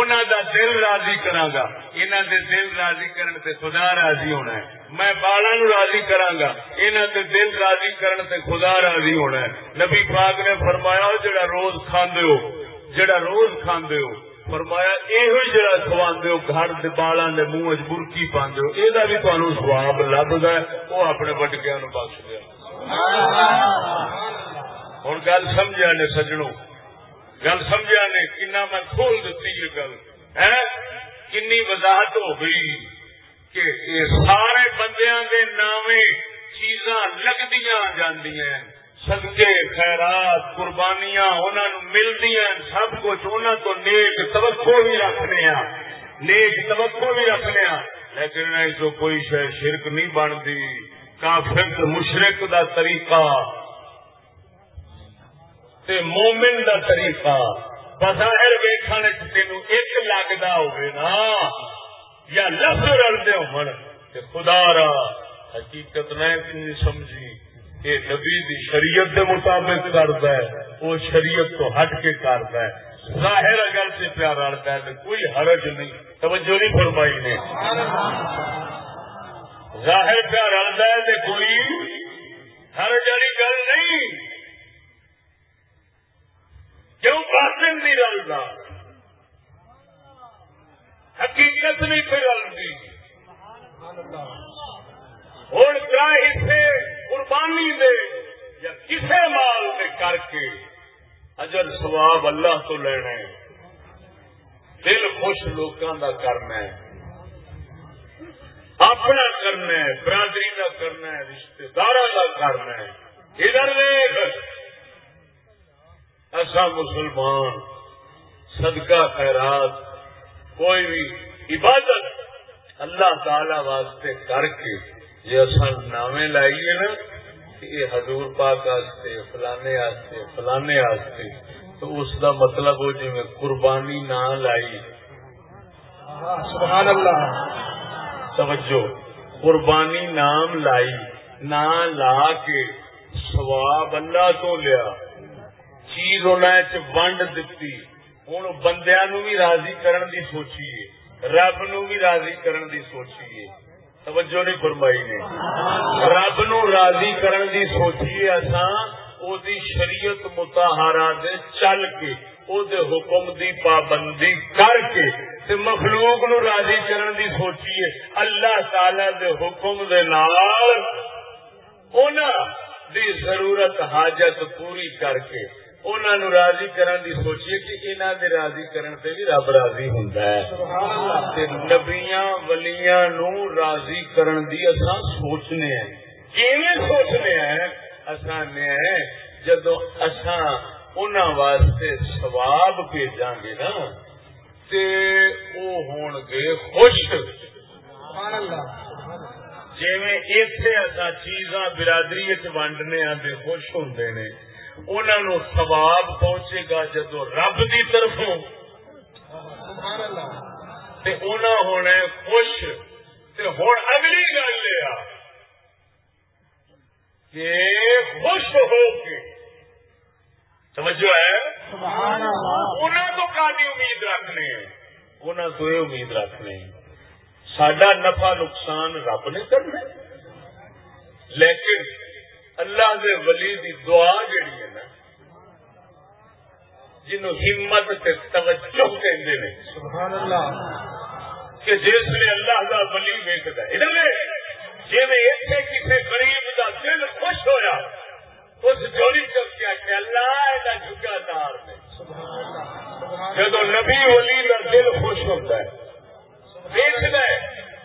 انہوں دا دل راضی کرا گا انہوں دے دل راضی کرنے تے خدا راضی ہونا ہے۔ میں بالا نو راضی کرا گا انہوں دے دل راضی کرنے تے خدا راضی ہونا ہے۔ نبی پاک نے فرمایا، جڑا روز کھاندے ہو، جڑا روز کھاندے ہو فرمایا یہ جڑا کھواندے ہو، گھر دے بالاں دے منہ وچ برکی پاندے ہو اے دا بھی تانوں ثواب لبدا ہے، او اپنے وڈکیاں نو بخش دے۔ ہوں گل سمجھا نے سجنوں، گل سمجھا نے، کنا میں کھول دیتی یہ گل۔ ہے؟ کنی وضاحت ہو گئی کہ سارے بندیاں دے نامے چیزاں لگدیاں جاندیاں صدقے، خیرات، قربانیاں انہوں ملدی سب کچھ انہوں تو نیک توقع بھی رکھنے ہاں۔ نیک توقع بھی رکھنے ہاں۔ لیکن جو کوئی شرک نہیں بنتی۔ کافر مشرق دا طریقہ۔ تے مومن دا طریقہ۔ بظاہر ویخان تین ایک لگتا ہونا یا لفظ رلتے ہو خدا را حقیقت نہیں سمجھی۔ یہ نبی دی شریعت دے مطابق کرتا ہے، وہ شریعت تو ہٹ کے کرتا ہے۔ ظاہر اگر سے پیار رلتا ہے تو کوئی حرج نہیں، توجہ نہیں فرمائی نے۔ ظاہر پہ رلتا ہے تو کوئی ہر جڑی گل نہیں۔ کیوں باطن نہیں رلتا حقیقت نہیں پہ رلتی ہوں کیا اسے قربانی دے یا کسے مال دے کر کے اجر سواب اللہ تو لینا دل خوش لوگوں کا کرنا ہے۔ اپنا کرنا ہے، برادری کا کرنا ہے رشتے دار کا کرنا ہے۔ ادھر دیکھ ایسا مسلمان، صدقہ خیرات، کوئی بھی عبادت اللہ تعالی واسطے کر کے یہ اصا نامے لائیے نا یہ حضور پاک آستے فلانے آستے فلانے آستے تو اس کا مطلب وہ جی میں قربانی نہ لائی۔ سبحان اللہ توجہ۔ قربانی نام لائی نہ لا کے سواب اللہ تو لیا۔ چیز ونڈ دیتی ہوں بندیا نو بھی راضی کرن دی سوچیے رب نو بھی راضی کرن دی سوچیے توجہ نہیں فرمائی نے۔ رب نو راضی کرن دی سوچیے اصا شریعت متحرا دے چل کے، او دے حکم دی پابندی کر کے تے مخلوق نو راضی کرن دی سوچیے۔ اللہ تعالی دے حکم دے نال، اونا دی ضرورت حاجت پوری کر کے۔ اونا نو راضی کرن دی سوچیے کہ اینا دے راضی کرن تے بھی رب راضی ہوندا ہے۔ تے نبیاں ولیاں نو راضی کرن دی اساں سوچنے ہیں۔ کیویں سوچنے ہیں اساں نے جدو اساں انہاں واسطے سواب بھیجا گے نا تے او ہون گے خوش۔ جی اتے اصا چیزاں برادری ونڈنے آتے خوش ہوں نے۔ انہوں سواب پہنچے گا جدو رب کی طرف ہونا خوش۔ ہوں اگلی گل یہ کہ خوش ہو کے۔ توجہ ہے؟ انہوں تو کافی امید رکھنے انہوں تو یہ امید رکھنے سڈا نفع نقصان رب نے کرنا لیکن اللہ دے ولی دی دعا جڑی ہے نا جنو ہمت تے توجہ کہندے نے۔ سبحان اللہ کہ جس نے اللہ دا ولی ویکھدا ہے ادھر جے میں ایتھے کسے غریب دا دل خوش ہویا اس جوڑی کر کے کہ اللہ دا جھکا دار نے۔ سبحان اللہ جدو نبی ولی دا دل خوش ہوتا ہے دیکھتا ہے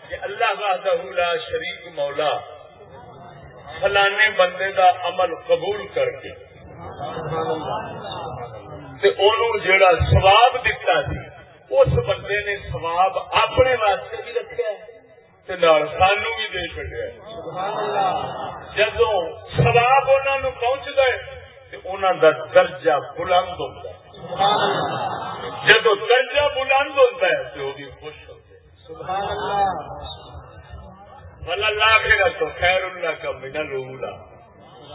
کہ اللہ وحدہ لا شریک مولا۔ فلانے بندے دا عمل قبول کر کے۔ تے انہوں جڑا سواب دتا سی، اس بندے نے سواب اپنے واسطے بھی رکھا تے نال سانو بھی دے چڑیا جدو سواب انہوں پہنچتا ہے، تے انہوں دا درجہ بلند ہوتا ہے۔ جدو درجہ بلند ہوتا ہے تو وہ بھی خوش ہوتے بلا لاکھے تو خیر اللہ کا من رولا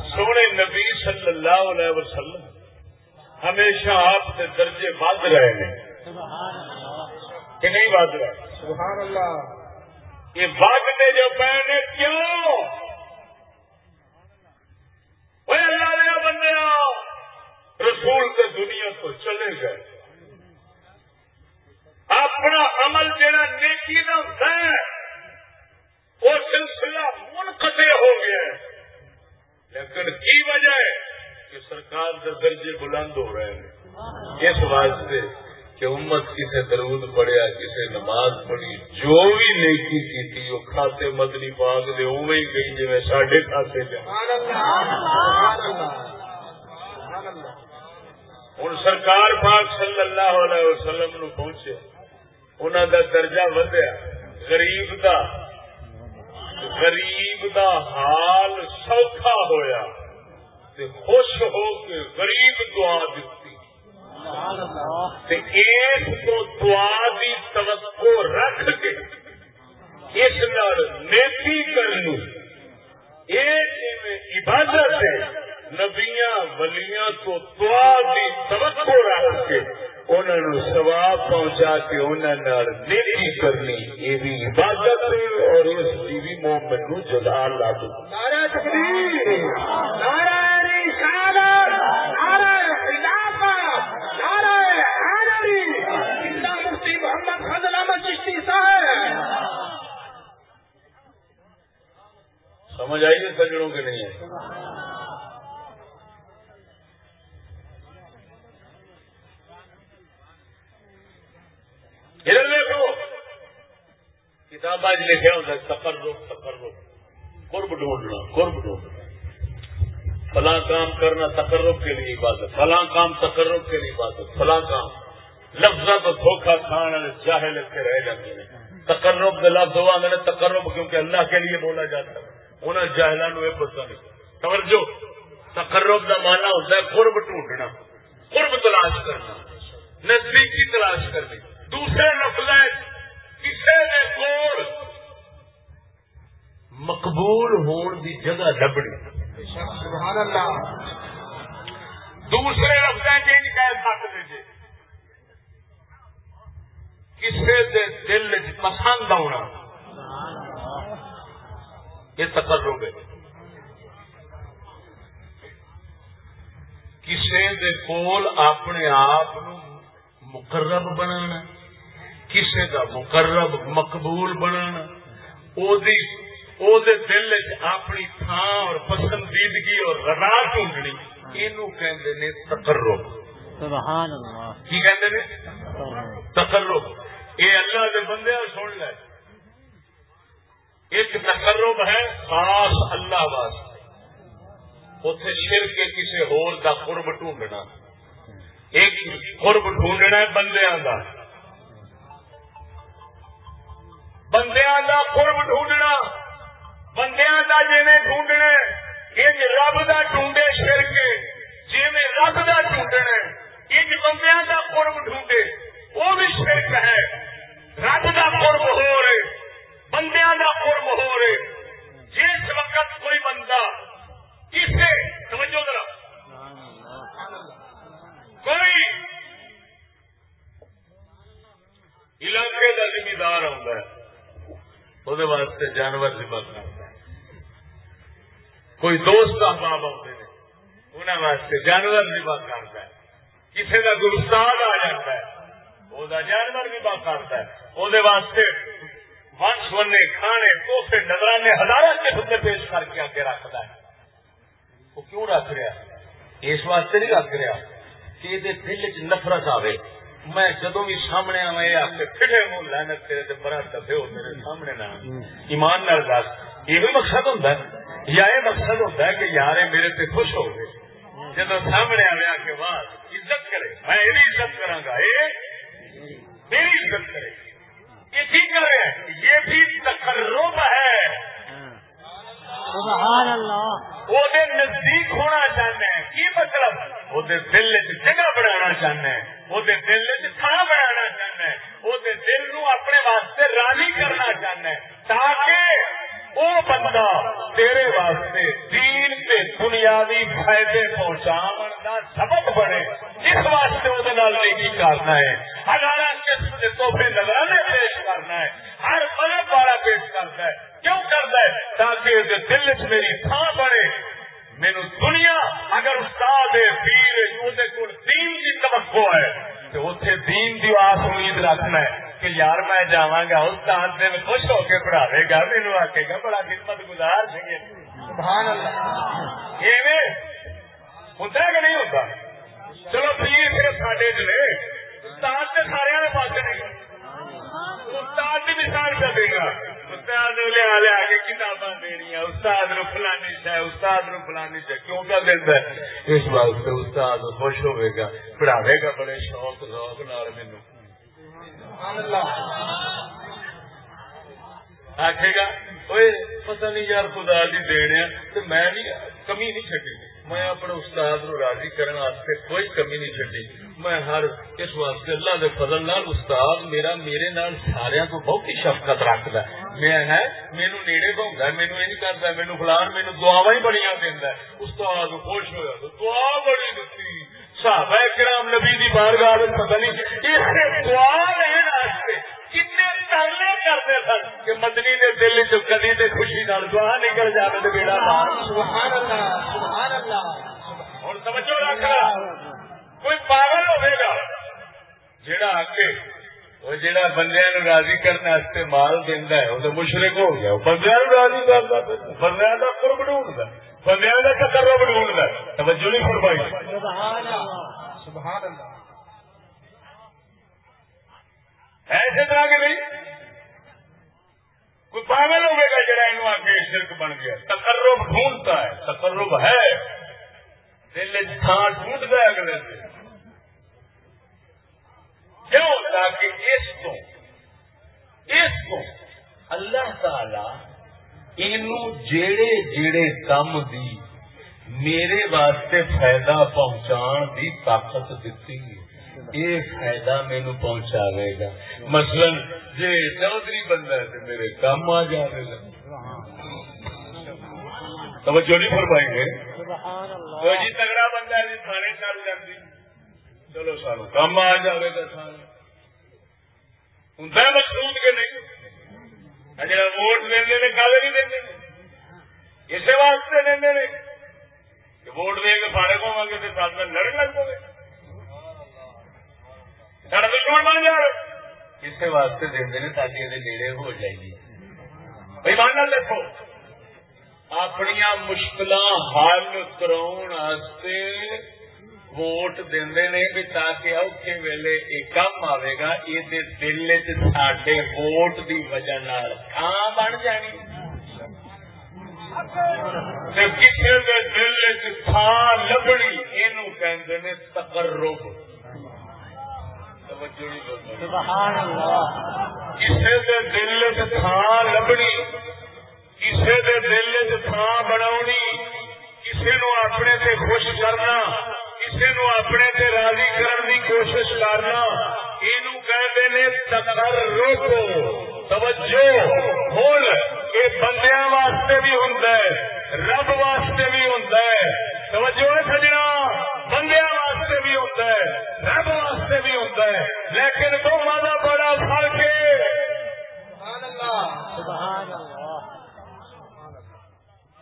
سونے نبی صلی اللہ علیہ وسلم ہمیشہ آپ کے درجے بد رہے ہیں۔ کہ نہیں بد رہے؟ سبحان اللہ۔ یہ بگنے جو پہنے کیوں؟ وہ اللہ نے بندے رسول کے دنیا تو چلے گئے۔ اپنا عمل جڑا نیکی نہ ہوتا ہے وہ سلسلہ منقطع ہو گیا ہے۔ لیکن کی وجہ ہے کہ سرکار کے درجے بلند ہو رہے ہیں۔ اس واسطے کہ امت کسے درود پڑیا کسے نماز پڑھی، جو بھی نیکی کی تھی وہ کھاتے مدنی پاک دے اوے ہی گئی جی ساڈے کھاتے ہوں سرکار پاک صلی اللہ علیہ وسلم نو پہنچے انہوں دا درجہ ودیا غریب دا غریب دا حال سوکھا ہویا تے خوش ہو کے غریب دعا دیتی تے ایک تو دعا دی توقع رکھ کے اس نال نیکی کرنی یہ عبادت ہے، نبیاں، ولیاں تو دعا دی توقع رکھ کے انہوں سواب پہنچا کے انہوں نیکی کرنی یہ بھی عبادت ہے اور اس کی بھی مومن نو جلال لا دو نعرہ تکبیر نعرہ رسالت نعرہ خلافت نعرہ حیدری زندہ مفتی محمد فضل احمد چشتی صاحب۔ سمجھ آئیے سجڑوں کے نہیں ہے؟ ادھر دیکھو کتاب آج لکھا ہوتا ہے تکر روک تکر روک۔ قرب ڈھونڈنا قرب ڈھونڈنا۔ فلاں کام کرنا تقرب کے لیے عبادت، فلاں کام تقرب کے لیے عبادت، فلاں کام۔ لفظ تو دھوکھا کھانا جاہل کے رہ جاتے ہیں۔ تقرب کے لفظ ہوا میں نے تقرب کیونکہ اللہ کے لیے بولا جاتا ہے۔ انہیں جاہلان یہ پتا نہیں۔ توجہ، تقرب کا مانا ہوتا ہے قرب ڈھونڈنا، قرب تلاش کرنا، نزدیکی تلاش کرنی۔ دوسرے لفظ کسی نے کول مقبول ہون دی جگہ لبنی۔ سبحان اللہ۔ دوسرے لفظ چینج کر سکتے جی۔ کسی دے دل چ پسند آنا یہ تقرب ہے۔ کسی دے کول اپنے آپ مقرب بنانا۔ کسی کا مقرب مقبول بنانا۔ او دی او دے دل چ اپنی تھان اور پسندیدگی اور رضا ڈھونڈنی۔ اینو کہندے نے تقرب۔ سبحان اللہ۔ کی کہندے نے؟ تقرب۔ یہ اللہ کے بندے سن لے۔ ایک تقرب ہے خاص اللہ واسطے۔ اتے شر کے کسی ہور دا قرب ڈھونڈنا۔ ایک قرب ڈھونڈنا ہے بندیاں دا۔ بندیاں دا قرب ڈھونڈنا، بندیاں دا جیویں ڈھونڈنا، انج رب دا ڈھونڈے شر کے جیویں رب دا ڈھونڈنا، انج بندیاں دا قرب ڈھونڈے وہ بھی شرک ہے۔ رب دا قرب ہو رہے، بندیاں دا قرب ہو رہے۔ جس وقت کوئی بندہ کسے سمجھو ذرا۔ کوئی علاقے کا ذمہ دار آتا ہے۔ وہ واسطے جانور ذمہ کرتا ہے کوئی دوست احباب آتے ہیں انہوں واسطے جانور ذمہ کرتا ہے کسی کا گلستان آ جاتا ہے وہ جانور ذمہ کرتا ہے وہ واسطے ون سونے کھانے توحفے نظرانے ہزاروں قسم کے پیش کر کے آگے رکھتا ہے وہ کیوں رکھ رہا اس واسطے نہیں رکھ رہا کہ یہ دل چ نفرت آئے میں جدو بھی سامنے آوا یہ آپ پھٹے منہ لائنت تیرے تے برا دبے ہو میرے سامنے نہ ایمان نال دس یہ بھی مقصد ہوتا ہے۔ یا یہ مقصد ہوتا ہے کہ یار میرے سے خوش ہو گئے۔ جب سامنے آیا کے بعد عزت کرے۔ میں یہ عزت کرا گا۔ یہ میری عزت کرے۔ یہ ٹھیک کرے۔ یہ بھی تقرب ہے۔ سبحان اللہ۔ وہ نزدیک ہونا چاہنا ہے کی مطلب؟ وہ دل چ جگہ بنا چاہنا ہے وہ دل چ تھان بنا چاہنا ہے وہ دل نو اپنے واسطے راضی کرنا چاہنا ہے تاکہ وہ بندہ تیرے واسطے دین سے بنیادی فائدے پہنچا کا سبب بنے اس واسطے وہ نیکی کرنا ہے۔ ہزارہ قسم کے تحفے نظرانے پیش کرنا ہے۔ ہر مذہب والا پیش کرتا ہے۔ کیوں کرتا ہے؟ تاکہ دل چ میری تھان بنے۔ میرے دنیا اگر استاد پیر کو دین کی توقع ہے تو اتنے دین کی آس امید رکھنا ہے کہ یار میں جاوا گا استاد دن خوش ہو کے پڑھاوے گا مینو آکے گا، بڑا خدمت گزار سکے سبحان اللہ۔ ہوتا ہے کہ نہیں ہوتا چلو پیر پھر ساڈے چلے استاد سے سارے پاس نہیں۔ استاد کی مثال کر دے گا لیا کے کتاباں دنیا استاد نو فلانی استاد نو فلانی کیوں دینا اس واسطے استاد خوش ہوئے گا، پڑھاوے گا بڑے شوق، ذوق نال مینو آخے گا پتہ نہیں یار خدا دی دینے تو میں کمی نہیں چڈی میں اپنے استاد نو راضی کرنے کوئی کمی نہیں چڈی میں ہر اس واسطے اللہ دے فضل نال استاد میرا میرے نال سارے کو بہت ہی شفقت رکھتا میں ہے مینو نیڑے بہت مینو یہ نہیں کرتا مینو فلان مینو دعوا ہی بڑی دینا استاد خوش ہوا تو دعا بڑی دیتی صحابہ کرام نبی دی بارگاہ پتہ نہیں اس دعا واسطے کتنے ترلے کرتے سن کہ مدنی دے دل چ کدی تے خوشی نال دعا نکل جائے بیڑا سبحان اللہ سبحان اللہ۔ ہوں سمجھو رکھا کوئی پاگل ہوئے گا؟ جڑا آگے وہ جڑا بندے نو راضی کرنے واسطے مال دینا ہے وہ تو مشرق ہو گیا۔ بندے نو راضی کرتا بندے کا قرب ڈھونڈتا بندے کا تقرب ڈھونڈتا توجہ نہیں فرمائی۔ سبحان اللہ۔ سبحان اللہ ایسے طرح کے نہیں۔ کوئی پاگل ہوئے گا جڑا انو آگے شرک بن گیا۔ تقرب ڈھونڈتا ہے تقرب ہے۔ دل تھان ڈھونڈتا ہے اگلے سے کیوں تاکہ اس کو اس کو اللہ تعالی اینو جیڑے جیڑے کام دی میرے واسطے فائدہ پہنچان دی طاقت دیتی ہے۔ یہ فائدہ مینو پہنچاوے گا۔ مثلا جی چودھری بندہ ہے تو میرے کام آ جائے گا۔ توجہ نہیں فرمائیں گے سبحان اللہ۔ کوئی جی تگڑا بندہ ہے جی تھانے چل جاتی چلو سانو کام آ جائے گا سانو ہوں مقصود کے نہیں۔ جا ووٹ دینے نے کالے نہیں دیں اسی واسطے دیں نے کہ ووٹ دے کے فارغ ہوا گے تو ساتھ میں لڑ لگ پے سارا دشمن بن جائے اسی واسطے دیں تاکہ یہ نیڑے ہو جائیے بھائی مان دیکھو۔ اپنی مشکل حل ووٹ دے بھی تاکہ اوکھے ویلے یہ کم آئے گا یہ ووٹ کی وجہ تھان بن جانی کسی لبنی سبحان اللہ کسی دل چان لبنی کسی دے دل چ تھان بنا کسی نو اپنے تے خوش کرنا کسی نو اپنے تے راضی کرن دی کوشش کرنا یہ کہتے نے روکو توجہ ہوں یہ بندیا واسطے بھی ہوں رب واسطے بھی ہوں توجہ ہے سجنا بندیا واسطے بھی ہوں رب واسطے بھی ہوں لیکن دونوں کا بڑا فرق ہے سبحان اللہ سبحان اللہ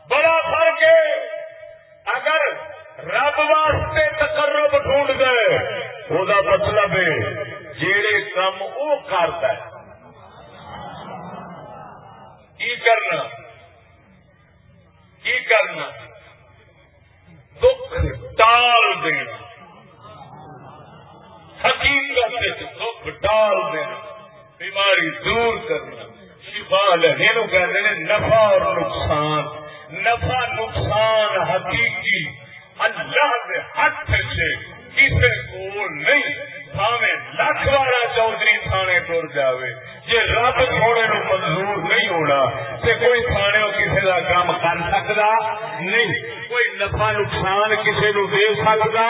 بڑا فرق ہے اگر رب واسطے تقرب ڈھونڈ گئے وہ مطلب ہے، جیڑے کام وہ کرتا ہے۔ کی کرنا؟ کی کرنا؟ دکھ ٹال دینا۔ حقیقت دکھ ٹال دینا۔ بیماری دور کرنا۔ شفا لینے کہتے ہیں نفع اور نقصان۔ نفع، نقصان حقیقی۔ اللہ کے ہاتھ سے کسی کو نہیں۔ بھاوے لکھ والا چودھری تھانے تر جاوے۔ جی رب سونے نو منظور نہیں ہونا، تے کوئی تھانے کسی کا کام کر سکتا نہیں۔ کوئی نفع نقصان کسی نو دے سکتا؟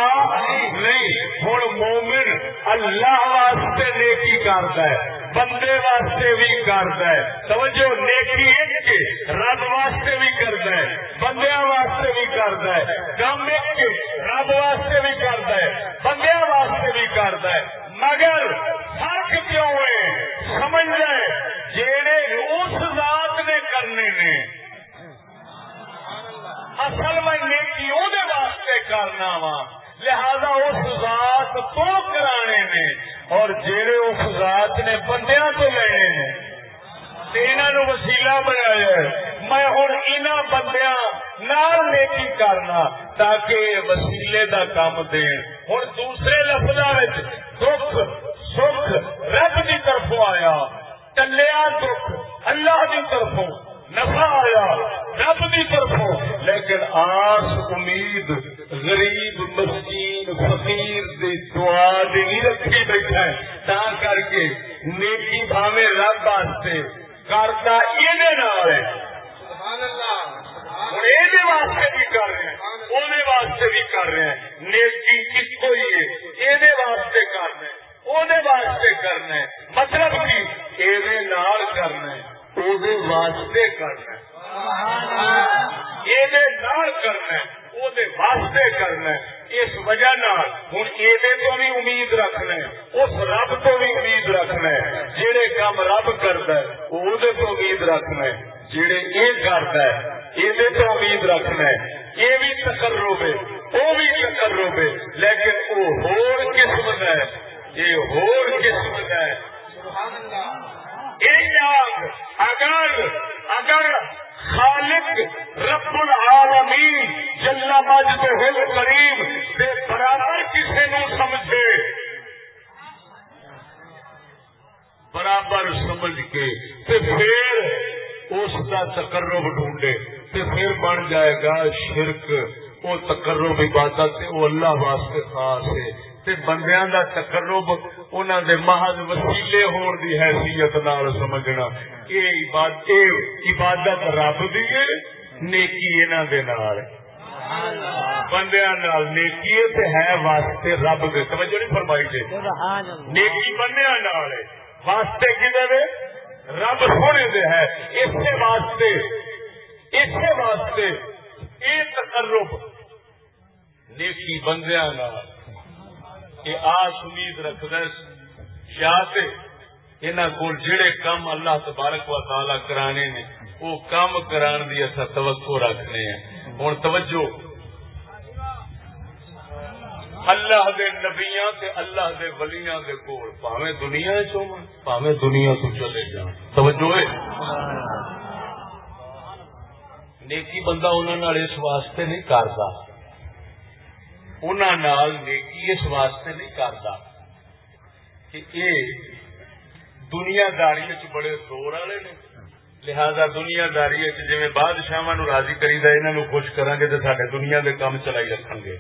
نہیں۔ ہوں مومن اللہ واسطے نیکی کرتا ہے، بندے واسطے بھی کرتا ہے۔ سمجھو نیکی ایک رب واسطے بھی کرتا ہے بندیا واسطے بھی کرتا ہے۔ کم ایک رب واسطے بھی کرتا ہے بندیا واسطے بھی کرتا ہے۔ مگر فرق کیوں ہے؟ سمجھ لے، جیڑے اس ذات نے کرنے نے اصل میں نیکی وہ واسطے کرنا وا۔ لہذا اس ذات تو کرانے نے اور جیڑے اس ذات نے بندیاں تو لینے نے انہوں وسیلہ بنایا ہے۔ میں ہوں انہوں بندیاں نال نیکی کرنا تاکہ وسیلے دا کام دین۔ ہوں دوسرے لفظ دکھ، سکھ رب کی طرف آیا، چلیا دکھ اللہ کی طرفوں۔ نفع آیا رب کی طرفوں۔ لیکن آس امید غریب مسکین فقیر دی دعا دی نہیں رکھی بیٹھا ہے۔ تا کر کے نیکی بھاوے رب واسطے کرتا یہ سبحان اللہ ہوں یہ واسطے بھی کر رہے ہیں۔ وہ واسطے بھی کر رہے ہیں۔ نیکی ایک ہی ہے۔ یہ واسطے کر رہے ہیں۔ وہ واسطے کرنا ہے مطلب کہ یہ کرنا ہے وہ واسطے کرنا ہے۔ یہ کرنا ہے وہ واسطے کرنا ہے۔ اس وجہ ہوں یہ تو بھی امید رکھنا ہے اس رب تو بھی امید رکھنا ہے۔ جہے کام رب کرتا ہے وہ تو امید رکھنا ہے۔ جہے یہ کرتا ہے یہ تو امید رکھنا ہے۔ یہ بھی چکر روبے وہ بھی چکر روبے لیکن وہ ہور قسم ہے۔ یہ ہور قسم ہے۔ سبحان اللہ۔ ایک اگر اگر خالق رب العالمین جلا مجد ہل کریم سے برابر کسی نو سمجھے۔ برابر سمجھ کے تے پھر اس کا تقرب ڈھونڈے، تے پھر بن جائے گا شرک۔ وہ تقرب عبادت وہ اللہ واسطے خاص ہے۔ تے بندیاں دا تقرب انہاں دے محض وسیلے ہون دی حیثیت نال سمجھنا۔ اے عبادت اے عبادت رب دی ہے نیکی انہاں دے نال۔ بندیاں نال نیکی تے ہے واسطے رب دے۔ توجہ نہیں فرمائی سبحان اللہ۔ نیکی بندیاں نال ہے واسطے کدے دے رب سونے دے ہے۔ اسے واسطے اسے واسطے اے تقرب۔ نیکی بندیاں نال۔ یہ آس امید رکھد یا انہوں کو جڑے کام اللہ تبارک و تعالی کرانے نے وہ کام کران دی اصا توقع رکھنے ہیں۔ ہوں توجہ۔ اللہ دے نبیاں تے اللہ دے ولیاں دے کول، پاویں دنیا چوں پاویں دنیا تو چلے جان توجہ ہے۔ نیکی بندہ انہوں نے اس واسطے نہیں کرتا۔ انہوں نیکی اس واسطے نہیں کرتا کہ یہ دنیا داری بڑے زور والے نے۔ لہذا دنیا داری جی بادشاہ راضی کری انہوں خوش کریں گے تو سارے دنیا کے کام چلائی رکھیں گے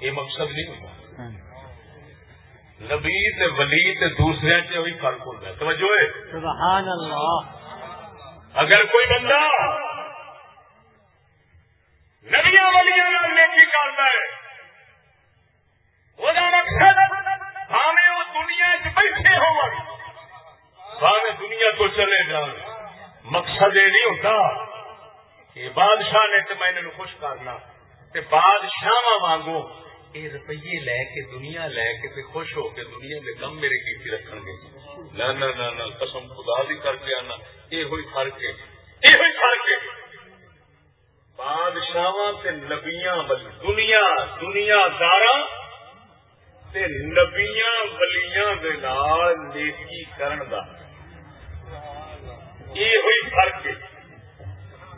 یہ مقصد نہیں ہوتا نبی تے ولی تے دوسرے سے وہی فرق ہوتا ہے۔ توجہ ہے۔ سبحان اللہ۔ اگر کوئی بندہ نبیا والیا نیکی کرتا ہے۔ وہ مقصد ہمیں وہ دنیا چ بیٹھے ہو دنیا تو چلے جان۔ مقصد یہ نہیں ہوتا کہ بادشاہ نے تو میں خوش کرنا۔ تے بادشاہ وانگو یہ روپیے لے کے دنیا لے کے تے خوش ہو کے دنیا کے کم میرے کی رکھ گے۔ نہ قسم خدا بھی کر کے آنا۔ یہ ہوئی فرق ہے۔ یہ ہوئی فرق ہے۔ بادشاہ نبیاں دنیا دنیا دارا نبیاں ولیاں دے نال نیکی کرن دا۔ یہ ہوئی فرق ہے۔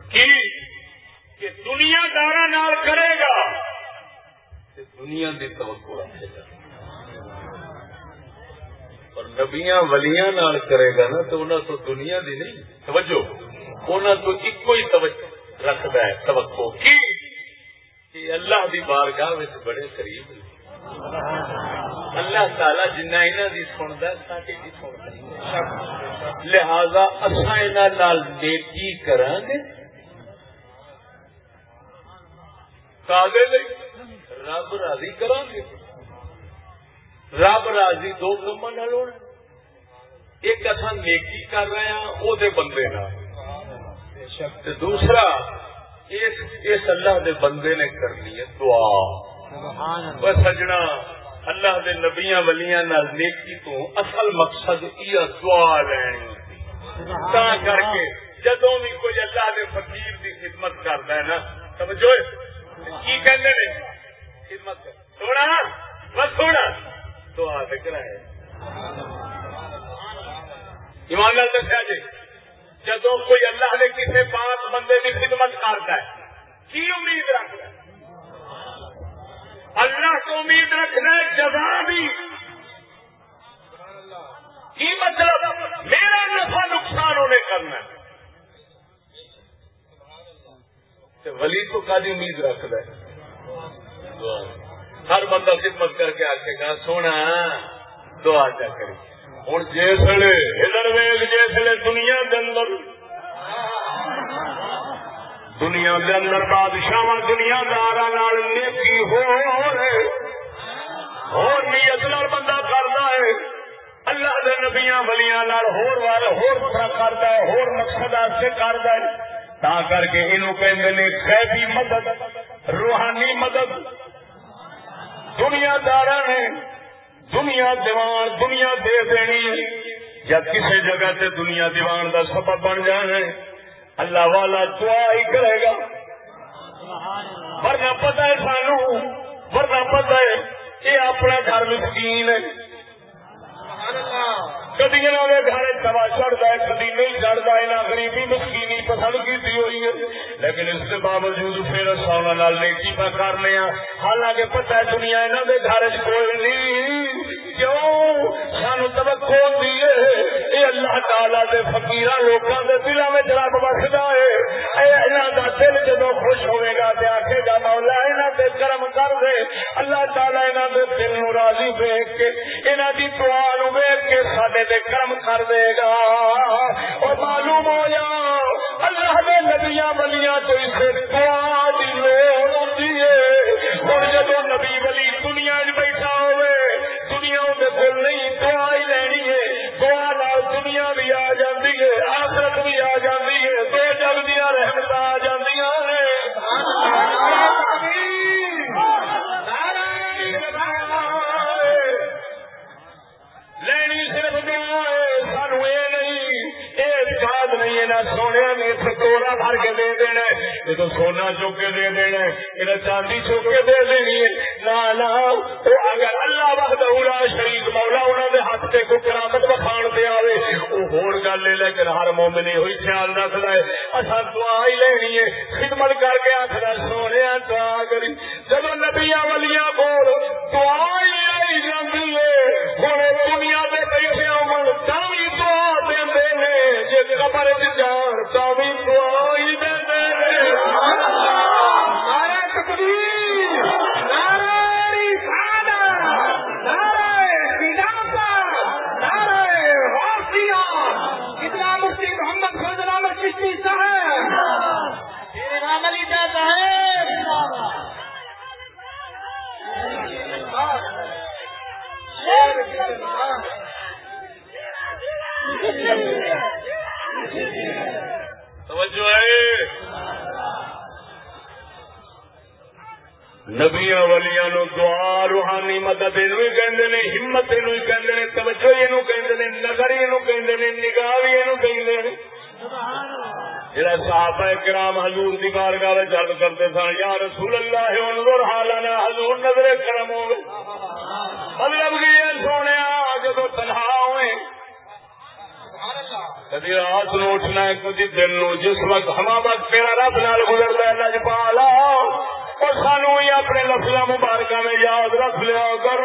کی؟ کہ دنیا دارا نال کرے گا تے دنیا دی توقع رکھے گا۔ اور نبیاں ولیاں نال کرے گا نا تو انہوں تو دنیا دی نہیں، توجہ انہوں تو ایک ہی توجہ۔ رکھد ہے توقع کی؟ کہ اللہ دی بارگاہ میں بڑے قریب نے۔ اللہ تعالی جنہ انہوں کی سنتا ساری بھی سنتا لہذا اصا انہوں نیکی کریں گے۔ رب راضی کریں گے۔ رب راضی دو کما ہونا۔ ایک اصا نیکی کر رہے ہیں وہ بندے نال۔ دوسرا اس, اس اللہ دے بندے نے کرنی ہے دعا۔ سجنا اللہ دے نبیاں ولیاں نیکی تو اصل مقصد یہ دعا لینی تا کر کے جدو بھی کوئی اللہ دے فقیر کی خدمت کرتا ہے نا سمجھو؟ کی کہنے نے؟ خدمت تھوڑا بس تھوڑا۔ دعا فکر ہے ایمان لال دسیا جی۔ جدو کوئی اللہ نے کسی پانچ بندے کی خدمت کرتا ہے، کی امید رکھتا ہے؟ اللہ کو امید رکھنا ہے بھی۔ کی مطلب؟ میرا نفع نقصان انہیں کرنا ہے۔ ولی کو کا امید رکھتا ہے؟ ہر بندہ خدمت کر کے آ کے کہا سونا، دعا جا کری۔ ہوں جسے ہلر ویگ جسے دنیا کے اندر دنیا کے اندر بادشاہ دنیا دار نیکی ہو رہے اور نیت نال بندہ کرتا ہے اللہ دے نبیاں ولیاں ہور وال ہور کرتا ہے ہور مقصد سے کرتا ہے تا کر کے انہوں کہ خیبی مدد روحانی مدد دنیا دار نے دنیا دیوان، دنیا دے دینی۔ یا کسی جگہ تے دنیا دیوان کا سبب بن جانا اللہ والا دعا ہی کرے گا۔ ورنہ پتا ہے سانو، ورنہ پتا ہے یہ اپنا گھر مسکین ہے۔ کدی انہوں گھر سوا چڑھتا ہے، کدی نہیں چڑھتا یہاں غریبی مسکینی پسند کی ہوئی ہے۔ لیکن اس کے باوجود پھر سونا نیکی پہ کر لیا حالانکہ پتا ہے دنیا یہاں کے گھر کوئی نہیں۔ کیوں؟ سانو توقع ہوتی ہے۔ یہ اللہ تعالی دے فقیر لوگوں کے دلوں میں رب بستا ہے۔ یہاں کا دل جدو خوش ہوئے گا تو آخے گا، مولا یہاں سے کرم کر دے۔ اللہ تعالیٰ یہاں کے دل نو راضی ویک کے یہاں کی دعا نو ویک کے سڈے تے کرم کر دے گا۔ اور معلوم ہو جا اللہ نے نبیاں بلیاں تو اسے دعا کی لوڑ ہوتی ہے۔ اور جب نبی بلی دنیا چ بیٹھا ہوئے، دنیا دے دل نہیں، دعا ہی لینی ہے۔ دعا نال دنیا بھی آ جاتی ہے، آخرت بھی آ جاتی ہے۔ دو جگ دیا رحمت آ جاتی لینی یاد سونے نے سکورا بھر کے دے دینا یہ سونا چوک کے دے دینا یہ چاندی چوک کے دے دینی ہے نہ نہ اگر اللہ وقت اولا شریف مولا انہوں نے ہاتھ سے کو کرامت بخان پہ آئے وہ ہور گل ہے لیکن ہر مومنی ہوئی خیال رکھتا ہے اصا دعا ہی لینی ہے خدمت کر کے آخر سونے دعا کری جب نبیا ولیاں بول دعا ہی آئی جاتی ہے ہوں دنیا کے بیٹھے امن تھی دعا دے جی قبر جان تھی کوئی ہی دے۔ نعرہ تکبیر نعرہ رسالہ کتنا مفتی محمد فضل احمد چشتی صاحب۔ میرے نام علی جاتا ہے۔ نبیا ولیاں نو دعا روحانی مدد یہ کہندے نے ہمت یہ کہندے نے توجہ یہ کہندے نے نظر یہ کہندے نے نگاہ بھی یہ کہندے نے۔ جڑا صحابہ کرام حضور دی بارگاہ وچ عرض کرتے سن یا رسول اللہ انظر حالنا حضور نظر کرم ہوے مطلب کہ یہ سونیا جدو تنہا ہوئے۔ کدی رات نو اٹھنا ہے کدی دن نو جس وقت ہما وقت میرا رب نال گزرتا ہے پالا اور سانو ہی اپنے لفظ مبارکہ میں یاد رکھ لیا کر۔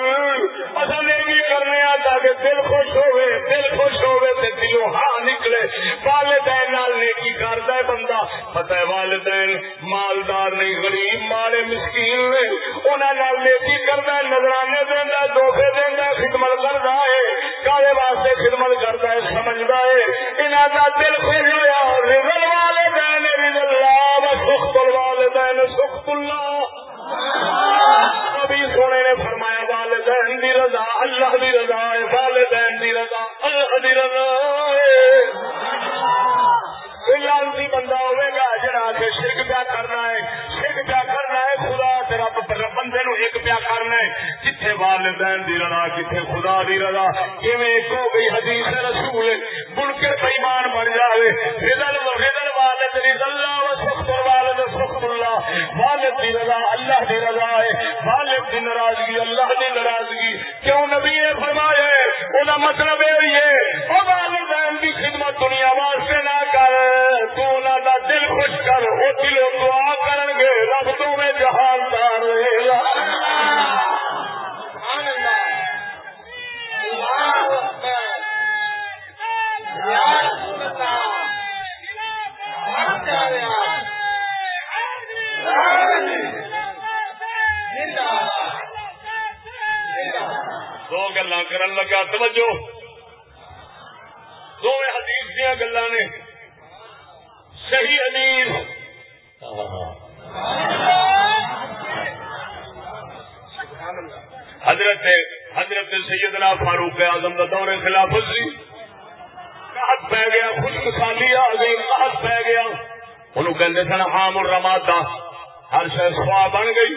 اصل یہ کرنے تاکہ دل خوش ہوئے، دل خوش ہوئے تے دلوں ہاں نکلے۔ والدین نال نیکی کرتا ہے بندہ۔ پتہ ہے والدین مالدار نہیں، غریب مالے مسکین نے انہاں نال نیکی کرتا ہے، نظرانے دینا دھوکے دینا خدمت کرتا ہے۔ کالے واسطے خدمت کرتا ہے، سمجھتا ہے۔ انہاں دا دل خوش ہوا رزل والدین رزل اللہ و سخت الوالدین سخت اللہ. نبی سونے نے فرمایا، والدین دی رضا، اللہ دی رضا ہے، والدین دی رضا، اللہ دی رضا ہے. بندہ ہوئے گا جڑا شرک پیا کرنا ہے، شرک پیا کرنا ہے، خدا تیرا بندے نو ایک پیا کرنا ہے. جتھے والدین دی رضا جتھے خدا دی رضا. کیویں ایک ہو گئی حدیث رسول بن کے بےمان بن جاوے. رضل رضل والد اللہ سخت والد دی رضا، اللہ دی رضا ہے۔ والد دی ناراضگی، اللہ دی ناراضگی۔ کیوں نبی نے فرمایا وہ مطلب یہ ہے وہ والدین کی خدمت دنیا واسطے نہ کر۔ تو انہوں دا دل خوش کر وہ دلوں دعا کرن گے، رب تو میں جہان دار رہے گا۔ سبحان دو گلا کرن لگا، توجہ۔ دو حدیث دیا گلا نے۔ صحیح حدیث۔ حضرت حضرت سیدنا فاروق اعظم کا دور خلافت سی قحط پی گیا خوش مثالی آ گئی قحط پی گیا۔ انہوں کہتے سن حام الرماد ہر شہ سوا بن گئی۔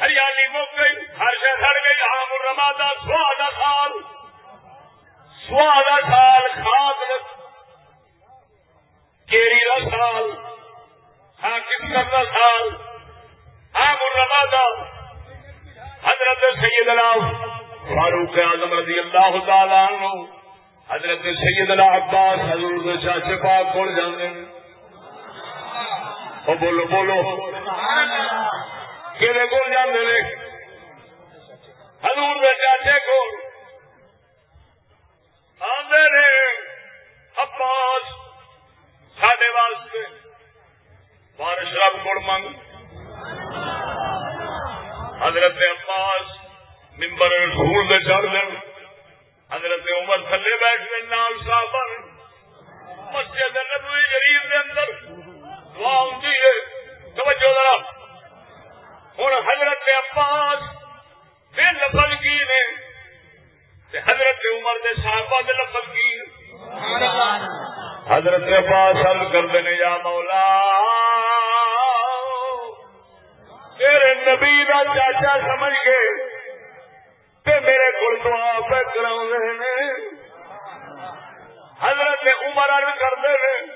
ہریالی مک گئی، ہر شہ سڑ گئی حام الرماد سوا کا سال۔ سوا کا سال کھاد کیری کا سال ہاں کسکر کا سال۔ حام الرماد حضرت سیدنا فاروق اعظم رضی اللہ تعالی عنہ، حضرت سیدنا عباس حضور دے چاچے پاک کول جاندے نے او بولو بولو کیڑے کول جاندے نے حضور دے چاچے کول آندے نے عباس ساڈے واسطے بارش رب کول منگ حضرت عباس ممبر رسول دے چڑھ دین حضرت عمر تھلے بیٹھ کے نال صاحب مسجد نبوی شریف دے اندر دعا ہوتی ہے۔ توجہ ذرا۔ ہوں حضرت عباس دے لفظ کی نے حضرت عمر دے صحابہ دے لفظ کی۔ حضرت عباس حل کر نے، یا مولا، تیرے نبی دا چاچا سمجھ گئے تے میرے کو دعا پہ کرا حضرت عمر عرض کرتے ہیں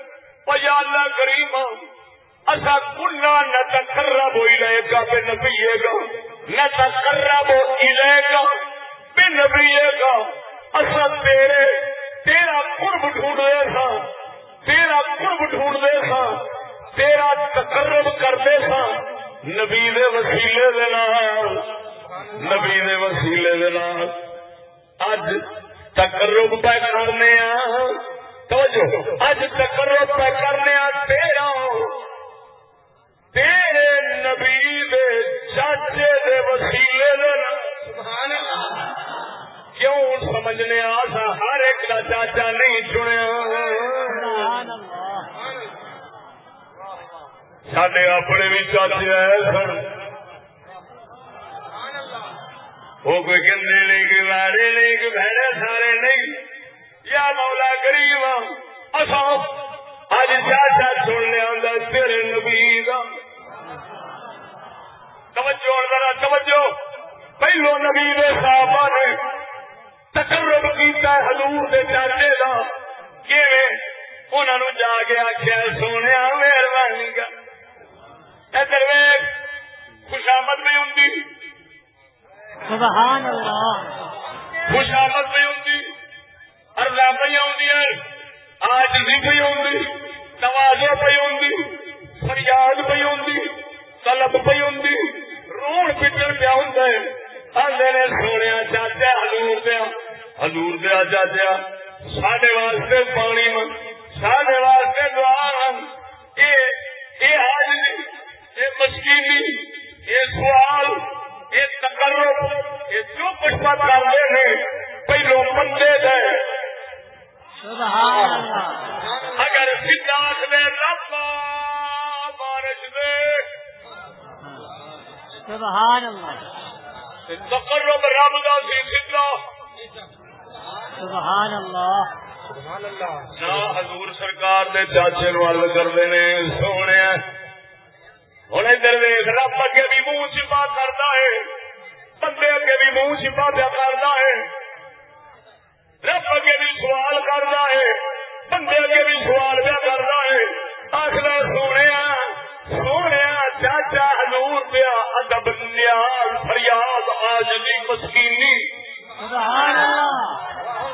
پیا اللہ کریم اصا کنا نہ تقرب ہوئی لے بے نبیے گا نہ تقرب لے گا بے نبیے گا اصا تیرے تیرا قرب ڈھونڈ ڈھونڈے سا تیرا قرب ڈھونڈ ڈھونڈے سا تیرا تقرب کرتے سا نبی دے وسیلے دے نال نبی دے وسیلے دے نال اج تقرب پہ کرنے ہاں توجہ اج تقرب پہ کرنے تیرا تیرے نبی دے چاچے دے وسیلے دے نال۔ کیوں سمجھنے آسا؟ ہر ایک چاچا نہیں چنیا۔ سڈے اپنے بھی چاچے آئے سن۔ وہ کوئی گندے نہیں کہ مارے نہیں کہ بہرے سارے نہیں۔ یا مولا اصا اج چاچا سن لیا تیرے نبی کا توجہ ذرا توجہ۔ پہلو نبی صحابہ نے تقرب کیتا حضور دے چاچے کا جا کے آخیا سونے مہربانی کا ادھر خوشامد بھی ہوں سبحان اللہ۔ خوشامد بھی ہوں اردا پہ آدی آج بھی پہ ہوں توازو پہ ہوں فریاد پہ ہوں طلب پہ ہوں روڑ پٹن پیا ہوں آدھے نے سونے چاچا ہلور پیا ہزور دیا چاچا سڈے واسطے پانی من سڈے واسطے دعا یہ حاضری یہ مشکلی یہ سوال یہ تقرر یہ جو کچھ بات کرتے ہیں پہلو بندے گئے اگر سدھاس نے ربا بارش سبحان اللہ۔ تقرب رب دا سی سدھا سبحان اللہ۔ حضور سرکار دے چاچے نو عرض کرتے نے سونے۔ ہوں ادھر ویخ رب اگے بھی منہ چھپا کرتا ہے۔ بندے اگے بھی منہ چھپا پیا کرتا ہے۔ رب اگے بھی سوال کرتا ہے، بندے اگے بھی سوال پیا کرتا ہے۔ آخر سونے سونے چاچا حضور پیا ادب نیاز، فریاد آج آجلی مسکینی۔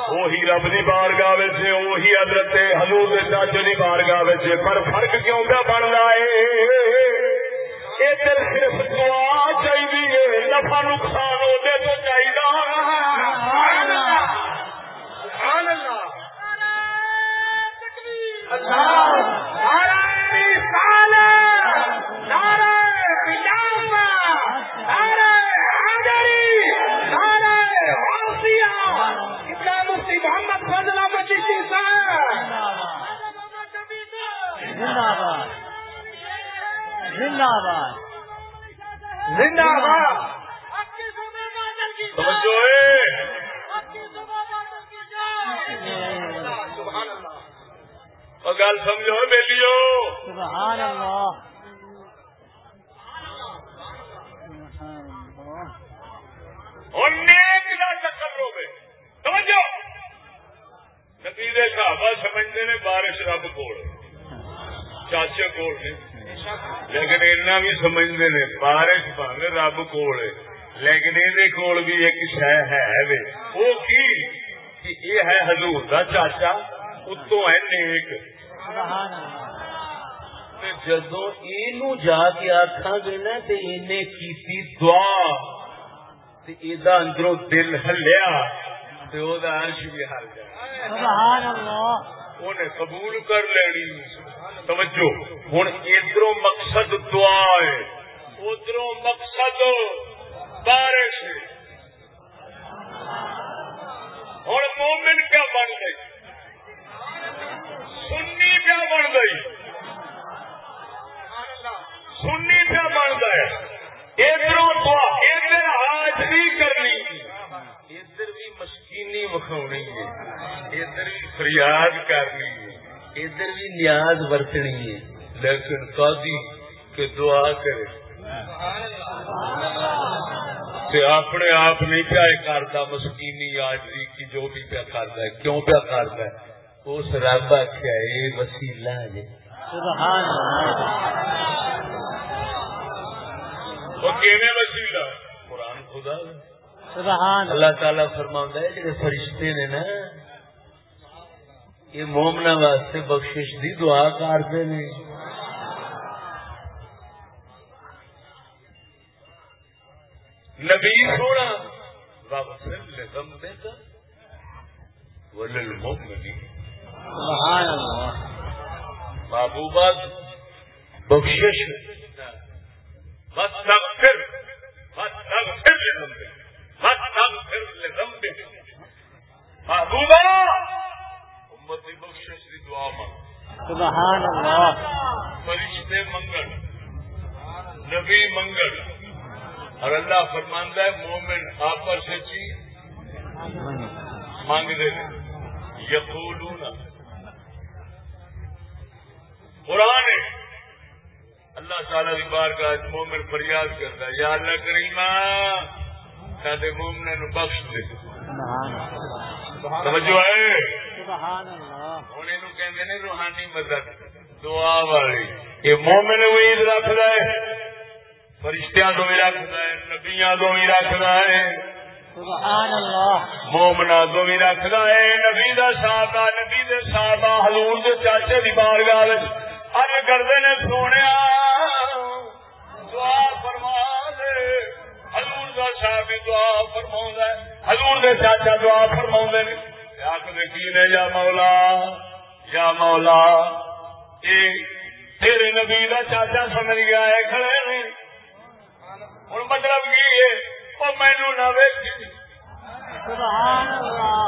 وہی رب دی بارگاہ وچ وہی حضرت حضور دے چاچے دی بارگاہ وچ پر فرق کیوں پہ بننا ہے؟ ادھر صرف دعا چاہیے نفع نقصان ہونے تو چاہیے سبحان اللہ. سبحان اللہ. زندہ باد زندہ باد زندہ باد. گل سمجھو بیلیو۔ سبحان اللہ سبحان اللہ اور نیک دا چکر ہوے توجہ۔ نبی دے صحابہ سمجھتے نے بارش رب کول۔ چاچے کول نہیں لیکن اینا بھی سمجھتے نے بارش رب کول لیکن یہ کول بھی ایک شہ ہے وے۔ وہ کی؟ یہ ہے حضور دا چاچا اتوں ہے نیک۔ جدو یہ جا کے آخا گے نا تو انہیں کی دعا ایدا اندروں دل ہلیا تو وہ عرش بھی ہل گیا سبحان اللہ. انہیں قبول کر لینی۔ توجہ ہوں ادھر مقصد دعا ہے ادھر مقصد بارش ہوں مومن کیا بن گئی سنی کیا بن گئی؟ سنی کیا بن گئے؟ ادھر دعا، ادھر حاضری کرنی۔ ادھر بھی مشکینی وکھاونی ہے۔ ادھر بھی فریاد کرنی ہے۔ ادھر بھی نیاز ورتنی ہے۔ لیکن قاضی کہ دعا کرے۔ تے اپنے آپ نہیں کیا کرتا، مسکینی آجری کی جو بھی پیا کرتا ہے، کیوں پیا کرتا ہے؟ اس رب آخیا یہ وسیلہ ہے سبحان اللہ۔ وہ کیویں وسیلہ؟ قرآن خدا۔ سبحان اللہ تعالی فرما ہے جڑے فرشتے نے نا یہ مومنا واسطے بخشش دی دعا کرتے نے۔ نبی سونا واغفر لذنبك وللمؤمنين سبحان اللہ بخشش محبوبہ امتی بخشش دعا مانگ. سبحان اللہ. فرشتے منگل نبی منگل. اور اللہ فرماندہ ہے مومن آپس سے مانگ دے. یقولون قرآن ہے اللہ تعالی کی بار کا مومن فریاد کرتا ہے یا اللہ کریمہ سارے مومن نو بخش دے۔ سبحان اللہ۔ توجہ ہے؟ سبحان اللہ۔ ہوں یہ کہ روحانی مدد دعا والی یہ مومن امید رکھتا ہے فرشتیاں تو بھی رکھتا ہے نبیاں تو بھی رکھتا ہے۔ سبحان اللہ۔ مومنا تو بھی ہے نبی دا صحابہ نبی دے صحابہ حضور دے چاچے دی بارگاہ ارے کرتے نے سونے دعا فرما دے حضور دا صاحب دعا فرما ہے حضور دے چاچا دعا فرما نے آخر کی نے یا مولا یا مولا اے تیرے نبی کا چاچا سمجھ گیا ہے کھڑے نے ہوں مطلب کی ہے وہ مینو نہ ویچی سبحان اللہ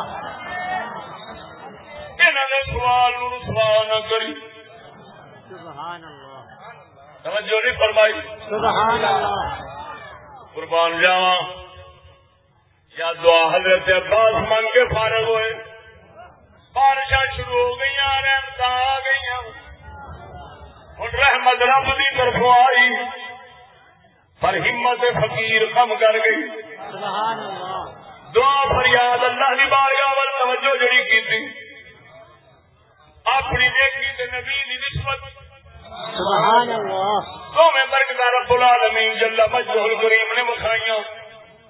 انہوں نے سوال سوال نہ کری سبحان اللہ. توجہ نہیں فرمائی. سبحان اللہ. قربان جاوا یا دعا حضرت عباس منگ کے فارغ ہوئے. بارشاں شروع ہو گئی رحمت آ گئی ہوں رحمت رب کی طرفوں آئی پر ہمت فقیر کم کر گئی. سبحان اللہ. دعا فریاد اللہ کی بارگاہ توجہ جڑی کی تھی اپنی نیکی تے نبی دی نسبت۔ سبحان اللہ تو میں برکت رب العالمین جل مجدہ الکریم نے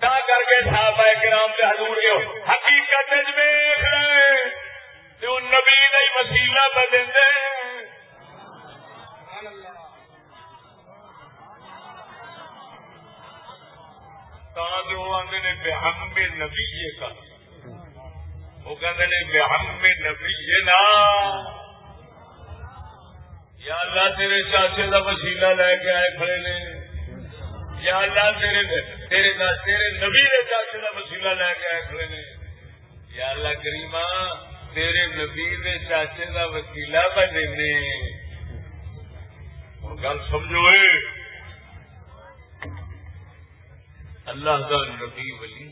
تا کر کے صحابہ کرام حضور کے حقیقت وچ ویکھ رہے تے او نبی دا ہی وسیلہ بدلدے تا جو آندے نے بے نبی کا وہ کہتے نے بے ہم نبی نا یا اللہ تیرے چاچے کا وسیلہ لے کے آئے کھڑے نے۔ یا اللہ تیرے تیرے دا، تیرے نبی کے چاچے کا وسیلہ لے کے آئے کھڑے نے۔ یا اللہ کریما تیرے نبی کے چاچے کا وسیلہ بنے ہوں گل سمجھو اللہ کا نبی ولی۔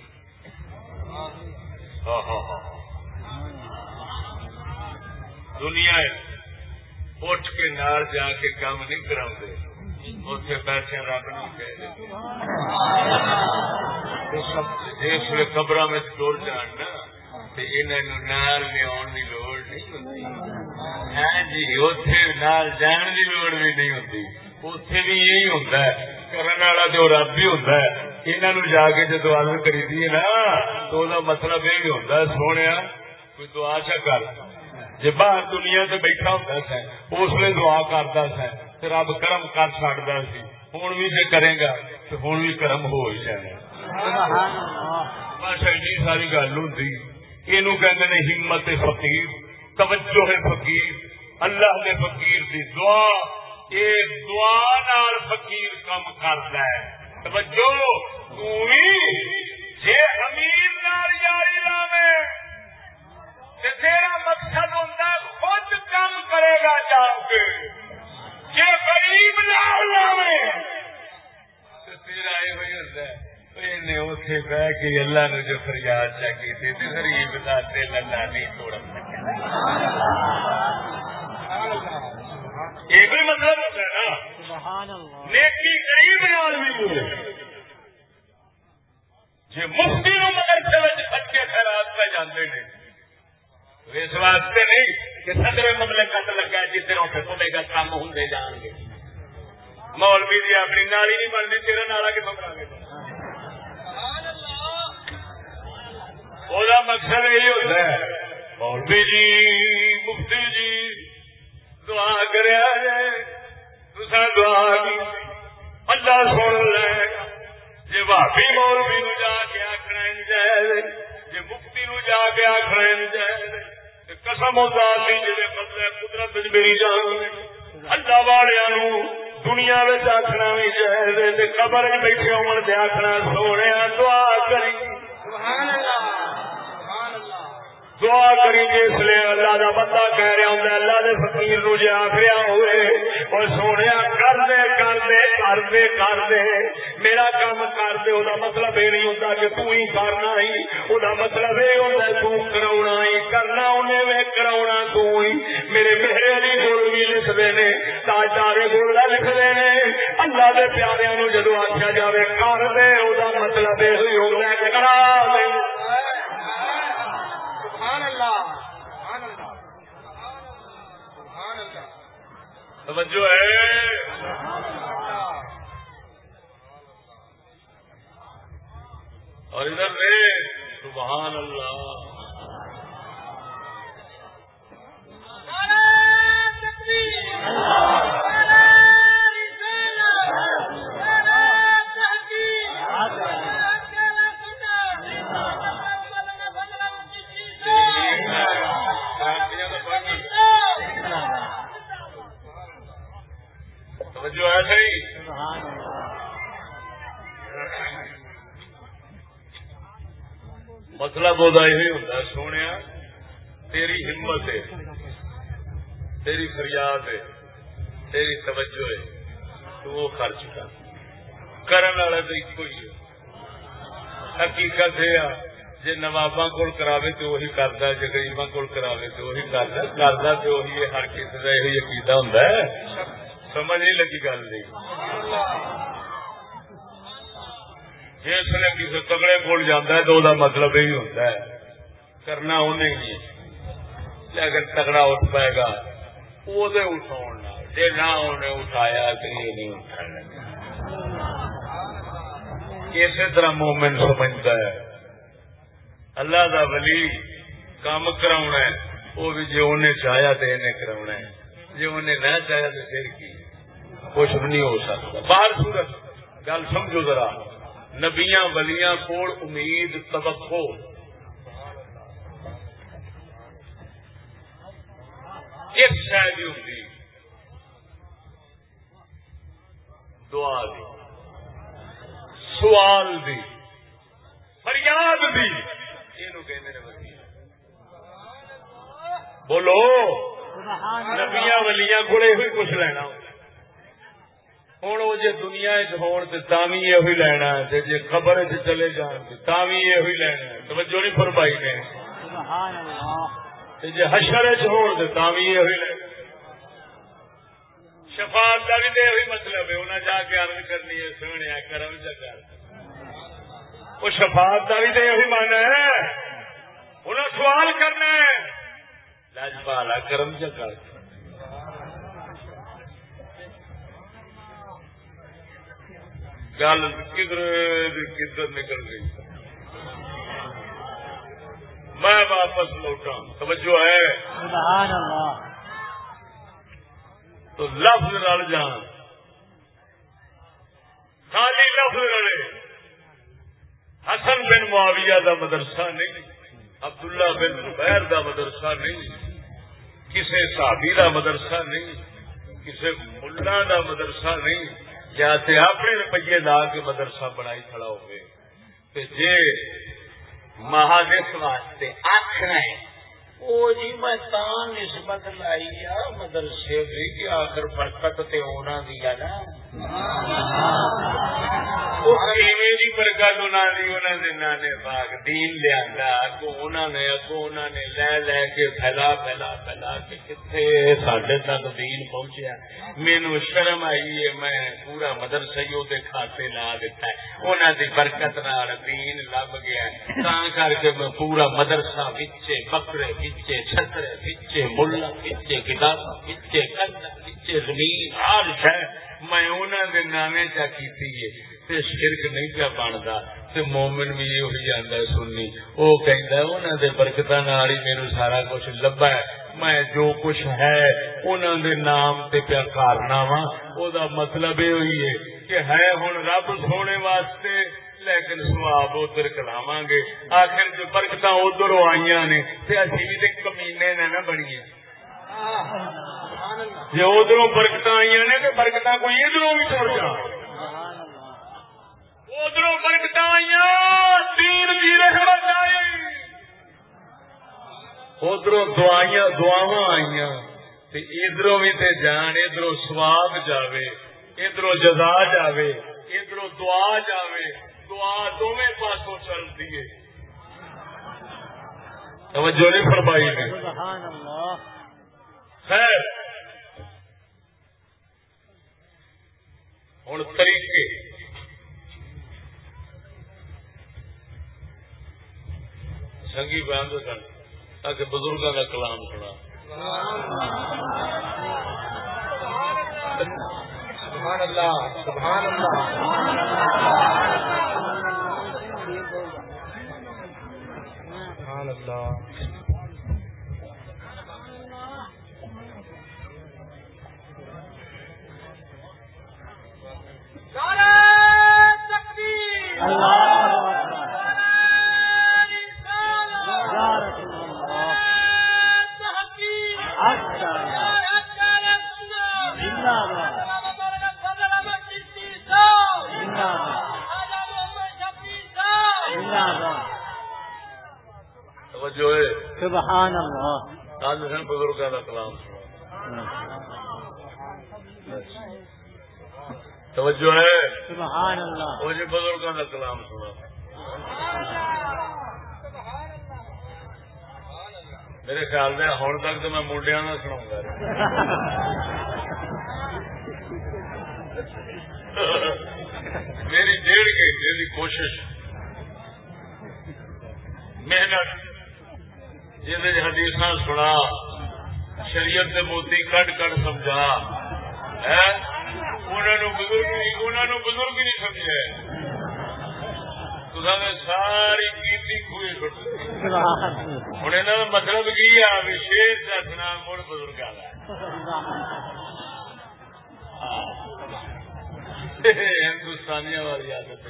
ہاں ہاں ہاں دنیا اٹھ کے نار جا کے کام نہیں کرا اتنے پیسے رب نہیں جس ویل قبر میں ٹر جان نا نال لیا کی لوڑ نہیں ہوتی ہاں جی اتے نال جان کی لوڑ بھی نہیں ہوتی اتے بھی یہی ہوتا ہے کرنے والا تو رب ہی ہوتا ہے۔ انہوں جا کے جدو عدل کری نا، تو مطلب یہ ہوتا ہے سونے کوئی دعا چا کر۔ جی باہر دنیا سے بیٹھا ہوتا سا، اس لیے دعا کرتا سا رب کرم کر چڑتا سی۔ ہوں بھی جی کرے گا تو ہوں بھی کرم ہو ہی جائے بس ایڈی ساری گل ہوں یہ کہتے ہمت فقیر، توجہ ہے فقیر، اللہ کے فقیر دی دعا۔ یہ دعا نال فقیر کم کرتا ہے۔ توجہ، تو جے امیر نال یاری لاوے تیرا مقصد ہوتا ہے خود کم کرے گا کے۔ غریب لاوے تیرا یہ ہوئی ہوتا ہے اتے بہ کے اللہ نے جو فریاد چکی تھی غریب کا دل اللہ نہیں توڑ یہ بھی مطلب ہوتا ہے نا۔ سبحان اللہ۔ نیکی غریب نال بھی ہوئے۔ جی مفتی نو مگر چلے بچے خیرات پہ جانے نے۔ اس واسطے نہیں کہ سدرے مطلب کٹ لگا جس دن اتنے تمہیں کام ہوں جان گے۔ مولوی جی اپنی نالی نہیں بنتی تیرا نالا کہ بنا گے؟ وہ مقصد یہی ہوتا ہے مولوی جی مفتی جی دعا کریا ہے دعا کی۔ اللہ سن لے۔ جی بھابی مولوی نو جا کے آخنا جائے جی مفتی نو جا کے آخنا جائے قسم ہوتا سی جی قدرت میری جان اللہ نو دنیا آخنا بھی چاہیے قبر بیٹھے ہونے آخنا سونے، دعا کری۔ سبحان دعا کری جس لیے اللہ کا بندہ کہہ رہا ہوں اللہ کے فقیر نو جی آخریا ہوئے اور سونے کر دے کر دے کر دے کر دے۔ میرا کام کر دے وہ مطلب یہ نہیں ہوتا کہ تو ہی کرنا ہی۔ وہ مطلب یہ ہوتا ہے تو کرا ہی، کرنا انہیں میں کرا تو ہی۔ میرے میرے علی گول بھی لکھتے ہیں تاجارے گول لکھتے ہیں اللہ کے پیارے نو جدو آخیا جائے کر دے وہ مطلب یہ ہوتا ہے کہ کرا دے۔ توجہ ہے۔ اور ادھر رے سبحان اللہ۔ توجہ مطلب وہ یہ ہوتا سونے تیری ہمت ہے، تیری فریاد ہے، تیری توجہ ہے، تو وہ خرچ کر کرن والا تو ایک ہی ہے۔ حقیقت یہ جی نواباں کول کراوے تو وہی کرتا جی گریباں کول کراوے تو وہی کرتا کرتا تو وہی ہر کسی کا یہ عقیدہ ہوں سمجھ نہیں لگی گل نہیں۔ جس نے کسی تگڑے کول جانا ہے تو وہ مطلب یہی ہوتا ہے۔ کرنا انہیں ہی اگر تگڑا اٹھ پائے گا۔ وہ اٹھاؤ جی نہ۔ انہیں اٹھایا تو یہ نہیں اٹھانا۔ اسی طرح مومن سمجھتا ہے۔ اللہ دا ولی کام کرا وہ بھی جی انہیں چاہیا تو انہیں کرا جی انہیں نہ چاہیا تو پھر کی۔ کچھ بھی نہیں ہو سکتا۔ باہر صورت گل سمجھو ذرا۔ نبیاں ولیاں کوڑ امید توقع۔ ایک شاید ہوتی۔ دعا دی۔ سوال دی۔ فریاد دی۔ بولو نبیا ولیاں کو کچھ لینا ہوں وہ جی دنیا چی یہ لینا جی خبر چلے جان تھی یہ لینا توجہ نہیں فرمائی نے۔ جی حشر چ یہ لینا شفاعت کا بھی تو یہ مطلب ہے انہیں جا کے عرض کرنی ہے سونے کرم چکر وہ شفاعت کا بھی تو یہ من ہے۔ انہیں سوال کرنا ہے۔ لجپالا کرم چکر گل کدھر کدھر نکل گئی؟ میں واپس لوٹا توجہ ہے؟ سبحان اللہ۔ تو لفظ رل جان۔ خالی لفظ رلے۔ حسن بن معاویہ دا مدرسہ نہیں عبداللہ بن زبیر دا مدرسہ نہیں کسی صحابی دا مدرسہ نہیں کسی ملا دا مدرسہ نہیں۔ جیسے اپنے روپیے لا کے مدرسہ بنائی کھڑا ہوئے جی مہادس واسطے آخنا ہے وہ جی میں نسبت لائی آ مدرسے بھی کہ آخر برکت تے ہونا دیا نا۔ برکت نانے دین لیا نے نے لے لے کے پھیلا پھیلا پھیلا کے کتنے سڈے تک دین پہنچیا مینو شرم آئی ہے میں پورا مدرسہ ہی کھاتے لا دیتا ہے انہوں دی برکت نال دین لب گیا تا کر کے میں پورا مدرسہ بچے بکرے بچے چھترے بچے ملا بچے کتاب بچے کنڈا بچے زمین ہر شہ میں انہوں نے نامے چا کی شرک نہیں پیا بنتا تے مومن بھی یہ آتا سننی وہ کہہ انہوں نے برکت ہی میرے سارا کچھ لبا ہے۔ میں جو کچھ ہے انہوں دے نام تے پیا کارنا وا وہ مطلب یہ ہوئی ہے کہ ہے ہوں رب سونے واسطے، لیکن سواب ادھر کلاو گے۔ آخر جو برکت ادھر آئی نے اسی بھی کمینے نے نہ بنی جی ادھر برکت آئی نے تو برکت کوئی ادھر بھی چڑ جا ادھر برکت آئی تین بھی رحمت آئی ادھر دعائیاں دعوا آئی ادھر بھی تے جان ادھر سواب جاوے ادھر جزا جاوے ادھر دعا جاوے۔ دعا دونوں پاسوں چلتی ہے توجہ نہیں فرمائی نے۔ سبحان اللہ۔ خیر۔ ہوں طریقے۔ سنگی بیان تو کر تاکہ بزرگوں کا کلام سنا۔ سبحان اللہ سبحان اللہ۔ سبحان اللہ۔ سبحان اللہ۔ کا کلام سنا توجہ ہے؟ سبحان اللہ. وہ جی بزرگوں کا کلام سنا میرے خیال میں ہوں تک تو میں منڈیا کا سناؤں گا۔ میری ڈیڑھ گھنٹے کی کوشش۔ محنت۔ جی حدیث سنا شریعت کے موتی کٹ کٹ سمجھا۔ ہے انہوں بزرگ بزرگ نہیں سمجھا نے ساری اللہ ہوں یہاں کا مطلب کی بھی شیر دسنا مڑ بزرگ ہندوستانیاں والی عادت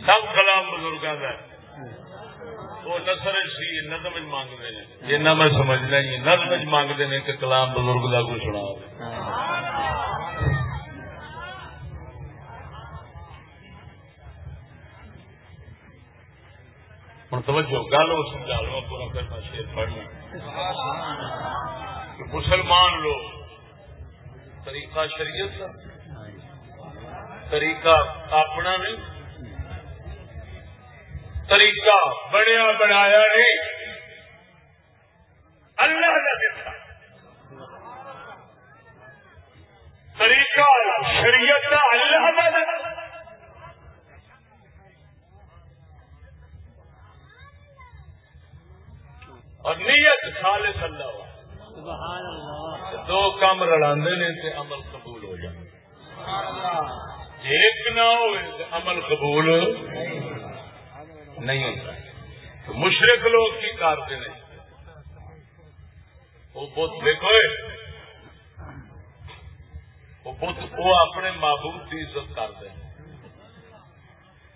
سب کلام بزرگوں کا وہ نثر سی، نظم مانگتے ہیں۔ جنہ میں سمجھنا ہی نظم مانگتے ہیں کہ کلام بزرگ کا کوئی سنا ہوں توجہ، گل وہ سمجھا لو پورا کرنا شیر پڑھنا کہ مسلمان لوگ، طریقہ شریعت کا طریقہ اپنا نہیں طریقہ بنیا بنایا نہیں اللہ کا دیتا طریقہ شریعت کا اللہ کا دیتا اور نیت خالص اللہ سبحان اللہ۔ دو کام رلا نے تے عمل قبول ہو جائے ایک نہ ہو عمل قبول نہیں ہوتا تو مشرق لوگ کی کرتے ہیں وہ بت دیکھو وہ بت، وہ اپنے محبوب کی عزت کرتے ہیں۔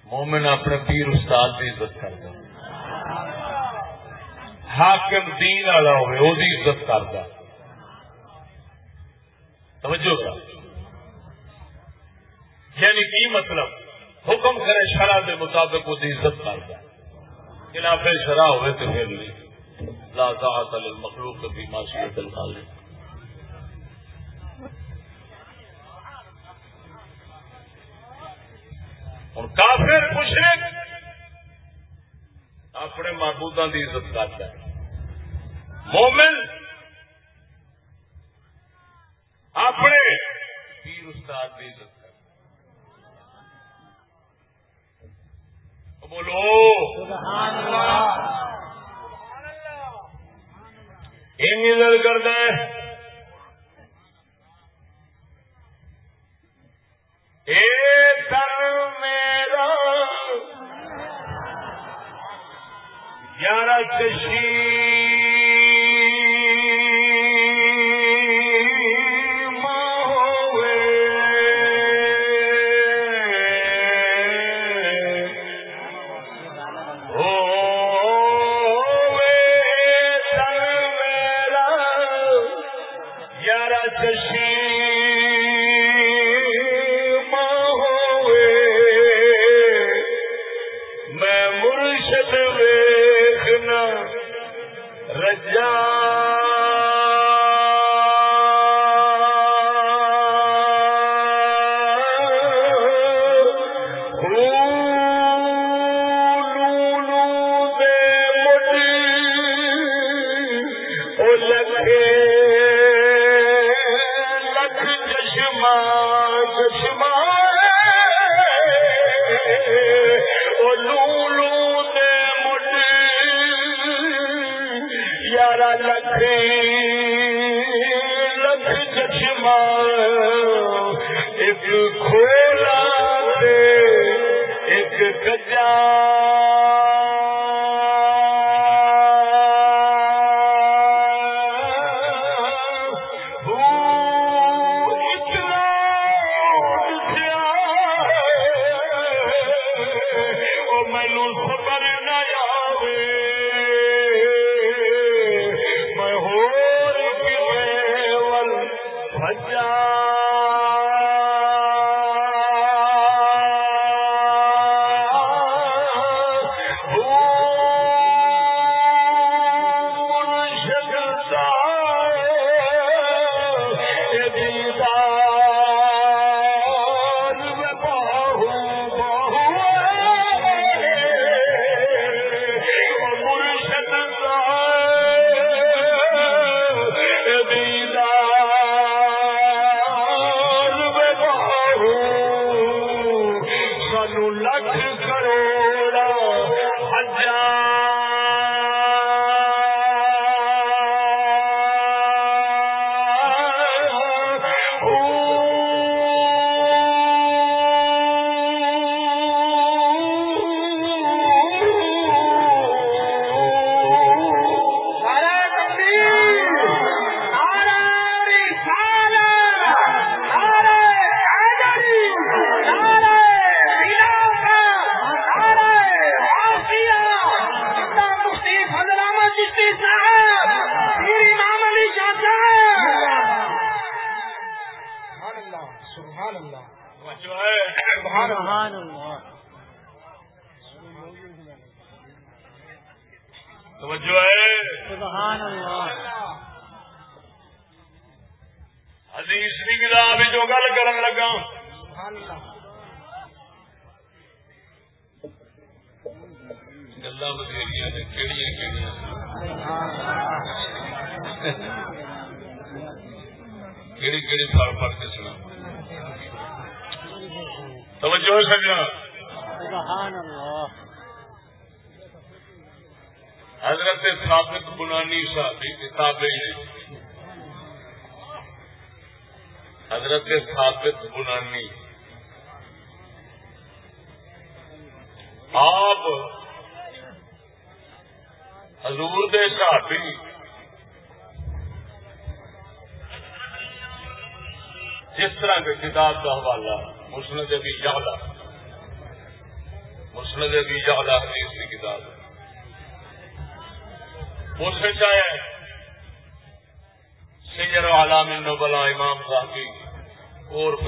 مومن اپنے پیر استاد کی عزت کرتے ہیں حاکم دین والا ہوئے، وہ عزت کرتا توجہ کر۔ یعنی کی مطلب؟ حکم کرے شرح کے مطابق وہ عزت کر کرتا خلاف شرح ہوئے تو پھر نہیں۔ لا طاعت للمخلوق بھی معصیت الخالق۔ ہوں کافر مشرک اپنے معبودوں کی عزت کرتا ہے۔ مومن اپنے پیر استاد کی عزت بولو۔ سبحان اللہ۔ این عزت کرتا ہے۔ اے میرا۔ یار میں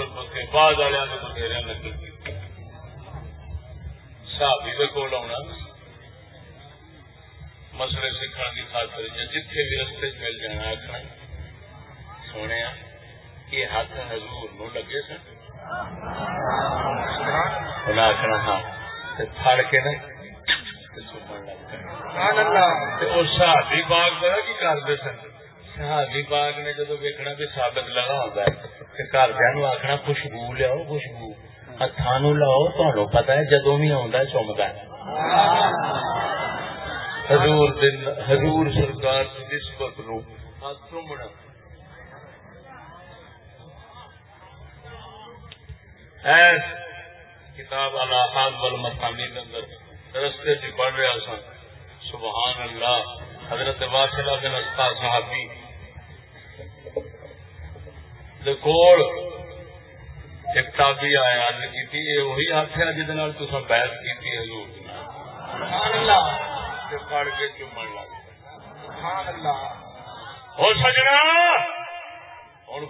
بکے بعد والے نے بتھیرے لگے۔ صحابی کے کول آنا مسئلے سیکھنے کی خاطر یا جتھے بھی رستے مل جانا آخنا سونے یہ ہاتھ حضور نو لگے سن۔ انہیں آخنا ہاں پھڑ کے نا صحابی باغ پتا کی کرتے سن۔ صحابی باغ نے جدو ویکنا بھی سابت لگا ہوتا ہے۔ گھر آخنا خوشبو لیاؤ خوشبو ہاتھوں لاؤ تمہیں پتا ہے جدو بھی آتا چمتا ہے حضور دن حضور سرکار کی نسبت نو ہاتھ چومنا ایس کتاب الاحاد والمقامی اندر رستے سے پڑھ رہا سا سبحان اللہ حضرت واصلہ بن استا صحابی کول ایک تابی آیا عرض کی تھی یہ وہی ہاتھ ہے جہد نال تساں بحث کی تھی حضور۔ سبحان اللہ تے پڑھ کے چومن لگ گئے سبحان اللہ ہو سجنا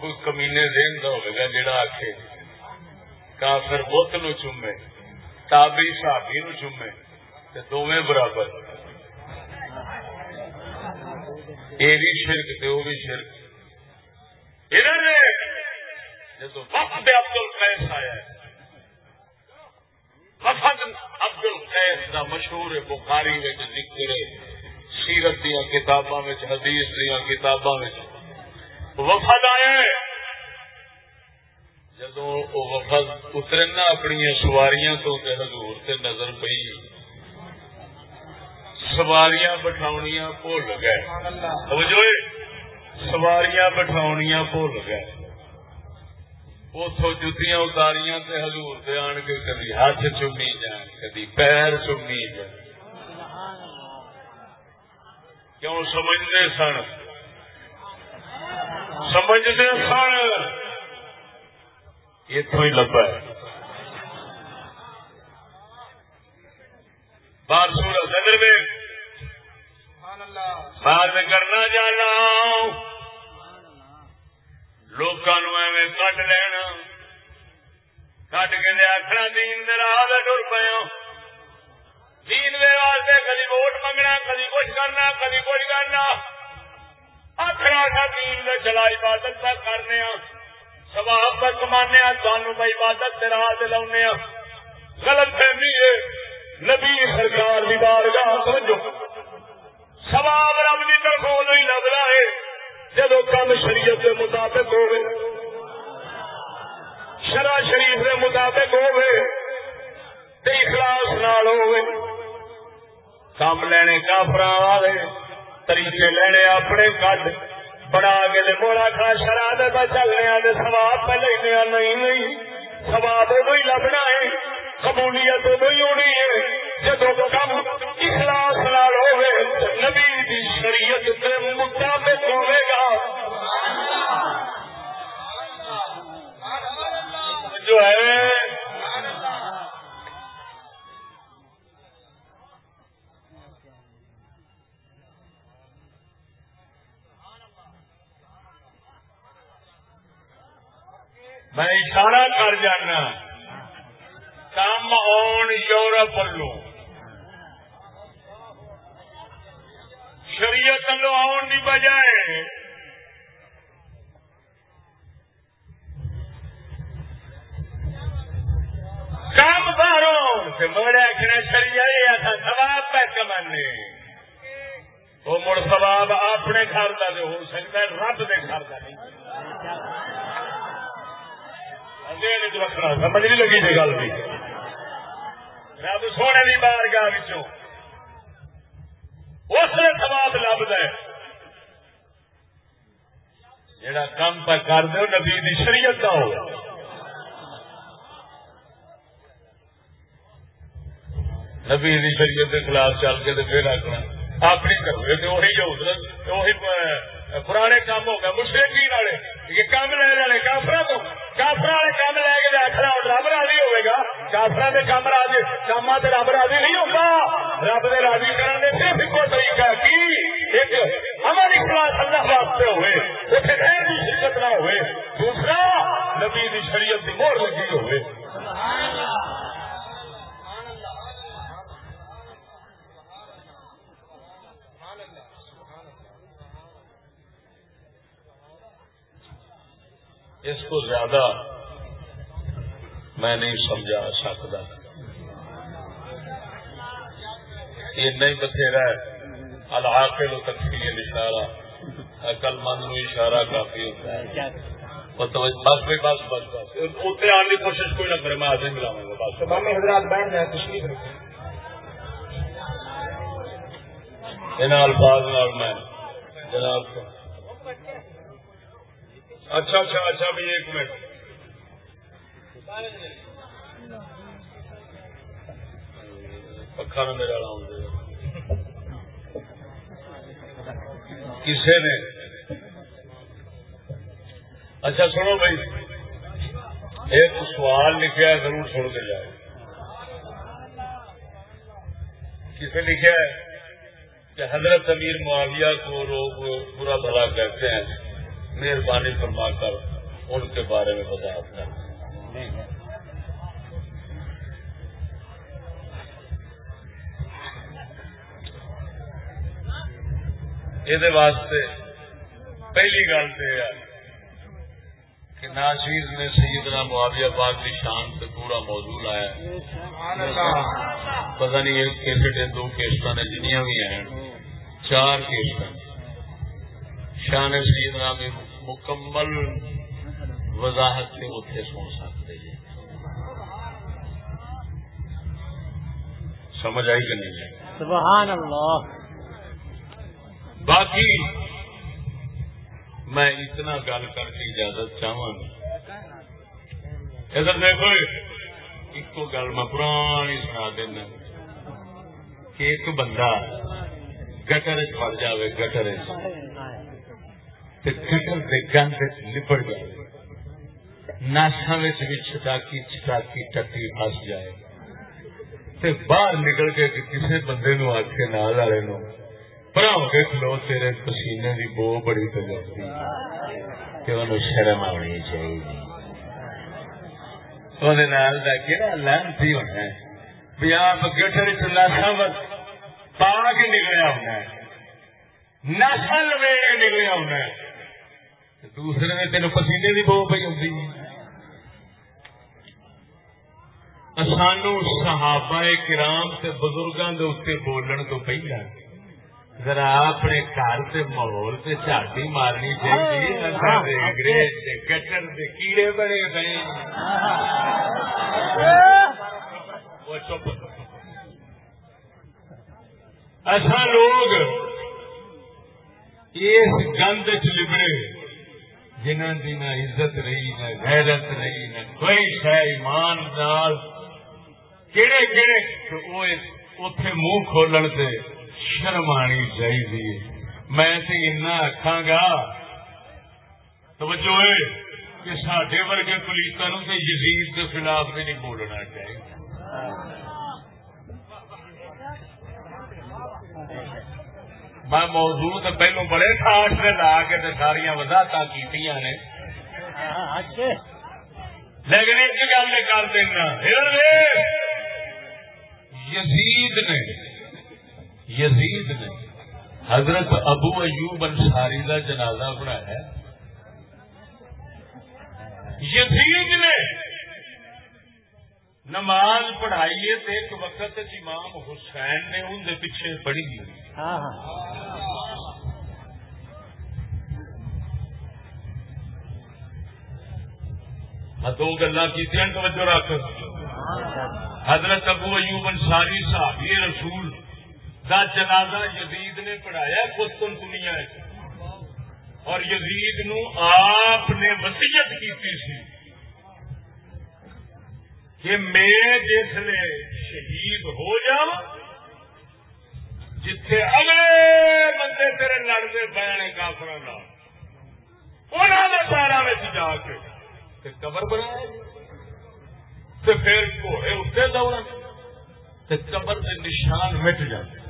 کوئی کمینے ہوگا جڑا آخے کافر بت نو چومے تابی صحابی نو چومے تے دونوں برابر یہ بھی شرک تے وہ بھی شرک انہوں نے جدو وفد عبد القیس آیا ہے۔ وفد عبد القیس کا مشہور بخاری میں ذکر سیرت دیا کتاباں حدیث دیا کتاباں وفد آیا ہے۔ جدو وفد اترے نا اپنی سواریاں تو حضور تے نظر پئی۔ سواریاں بٹھاونیاں بھول گئے توجہ سواریاں بٹھاونیاں بھول گئے۔ اتو جتیاں اتاریاں تے حضور تے آن کے کدی ہاتھ چومی جان، کدی پیر چومی جان۔ کیوں سمجھتے سن؟ سمجھتے سن۔ اتو ہی لبا ہے۔ بار سورت اگر میں سبحان بات کرنا جانا لوگوں ایویں کٹ لینا کٹ کے لیا آخنا دین دے راہ دے ٹر پیا دین دے واسطے کدی ووٹ منگنا کدی کچھ کرنا کدی کچھ کرنا آخر آخا دین دے چلا عبادت کا کرنے سواب پر کمانے سانو میں عبادت کے راہ سے لاؤنے غلط فہمی ہے نبی سرکار دی بارگاہ سمجھو سواب رب کی طرف ادو ہی لگتا ہے جدو کم شریعت کے مطابق ہوئے شرع شریف کے مطابق ہوئے تے اخلاص نال ہوئے کام لینے کافر والے، طریقے لینے اپنے کٹ بنا کے موڑا کھا، شرع دے با چلنے آنے سواب پہ لینے نہیں نہیں سواب ادو ہی لبنا ہے۔ قبولیت ادو ہی ہونی ہے، جدو کم اخلاص نال ہوئے نبی دی شریعت کے مطابق ہوئے گا۔ جو ہے، میں اشارہ کر جانا۔ کم آن یورپ ولو شریعت ولو آن کی بجائے کام باہروں مڑ آخر شریعت سواب پہ کمانے وہ مڑ سواب اپنے گھر کا جو ہو سکتا ہے رب کے گھر کا نہیں۔ رکھنا، سمجھ نہیں لگی جی گل بھی۔ رب سونے کی بار گاہ اس نے سواب لبد ہے۔ جڑا کام پہ کر دو نبی دی شریعت کا ہو۔ نبی دی شریعت کے خلاف چل کے پھر آخنا اپنی کرو تو وہی جو وہی پرانے کام ہو گئے مشرقی والے، یہ کام لے والے کافر تو کافر والے کام لے کے آخر رب راضی ہوئے گا۔ کافر کے کام راضی کام سے رب راضی نہیں ہوگا رب نے راضی کرنے صرف ایک طریقہ کی ایک امن اخلاص اللہ واسطے ہوئے اتنے غیر کی شرکت نہ ہوئے، دوسرا نبی شریعت کی مور لگی ہوئے۔ اس کو زیادہ میں نہیں سمجھا سکتا یہ نہیں بتھیرا ہے۔ العاقل و تکفیر اشارہ۔ عقل مند نو اشارہ کافی ہوتا ہے۔ بس بھائی بس بس بس۔ اتنے آنے کی کوشش کوئی نہ کرے میں آج ملاؤں گا۔ بس۔ حضرات بیٹھ جائیں تشریف رکھیں۔ ان الفاظ میں۔ جناب اچھا اچھا اچھا بھی ایک منٹ۔ پکا نہ میرا لاؤں کسی نے؟ اچھا سنو بھائی۔ ایک سوال لکھا ہے، ضرور سن کے جائے کسے لکھا ہے کہ حضرت امیر معاویہ کو لوگ برا بھلا کہتے ہیں؟ مہربانی فرما کر ان کے بارے میں کریں۔ یہ واسطے پہلی گل تو یہ کہ ناشیر نے سیدنا معاویہ پاک کی شان سے پورا موضوع لایا پتہ نہیں ایک کیسٹ دو کیسٹ نے جنیاں بھی ہیں۔ چار کیسٹ شان سیدنا میں مکمل وضاحت سے اتنے سن سکتے ہیں۔ سمجھ آئی کہ نہیں؟ سبحان اللہ۔ باقی میں اتنا گل کر کے اجازت چاہوں ادھر دیکھو ایک گل میں پرانی سنا دینا۔ کہ ایک بندہ گٹر چڑ جائے گٹر گٹر کے گند لپڑ جائے ناسا بھی چٹاکی چٹاکی ٹٹی پس جائے تے باہر نکل کے کسی بندے نو آخے نال والے نو پر دیکھ لو تیرے پسینے کی بو بڑی تجربی کہ انہوں شرم آنی چاہیے وہ کہڑا لانتی ہونا ہے بھی آپ گٹر چلاسا پا کے نکلیا ہونا ہے ناسا لوے نکلیا ہونا ہے دوسرے نے تین پسینے کی بو پی ہوتی سانو صحابہ کرام سے بزرگوں کے اتنے بولن تو پہلا ذرا اپنے گھر سے ماحول سے چاٹی مارنی چاہیے۔ انگریز کٹر کے کیڑے بڑے گئے اصا لوگ اس گند چ لبڑے جنہ کی نہ عزت رہی، نہ غیرت رہی، نہ کوئی شہ ایمان نال۔ کہڑے کہڑے وہ اتے منہ کھولن سے شرم آنی چاہیے میں آخا گا، توجہ ہے، کہ سڈے ورگے پولیسوں سے یزید کے خلاف بھی نہیں بولنا چاہیے میں موضوع تو پہلو بڑے خاص سے لا کے ساریا وضاحت کی نے۔ لیکن ایک گل کر دینا یزید نے یزید نے حضرت ابو ایوب انصاری کا جنازہ بنایا۔ یزید نے نماز پڑھائیے تو ایک وقت امام حسین نے ان کے پیچھے پڑھی۔ ہاں ہاں۔ دو گلا کی توجہ رکھ۔ حضرت ابو ایوب انصاری صحابی رسول دا جنازہ یزید نے پڑھایا قسطن دنیا اور یزید نو آپ نے وسیعت کی سی کہ میں جسے شہید ہو جا جتھے اگلے بندے تیرے لڑتے پے کافر انہوں نے پیروں میں جا کے قبر بنایا تے پھر گھوڑے اتنے دوڑ تے قبر کے نشان مٹ جاتے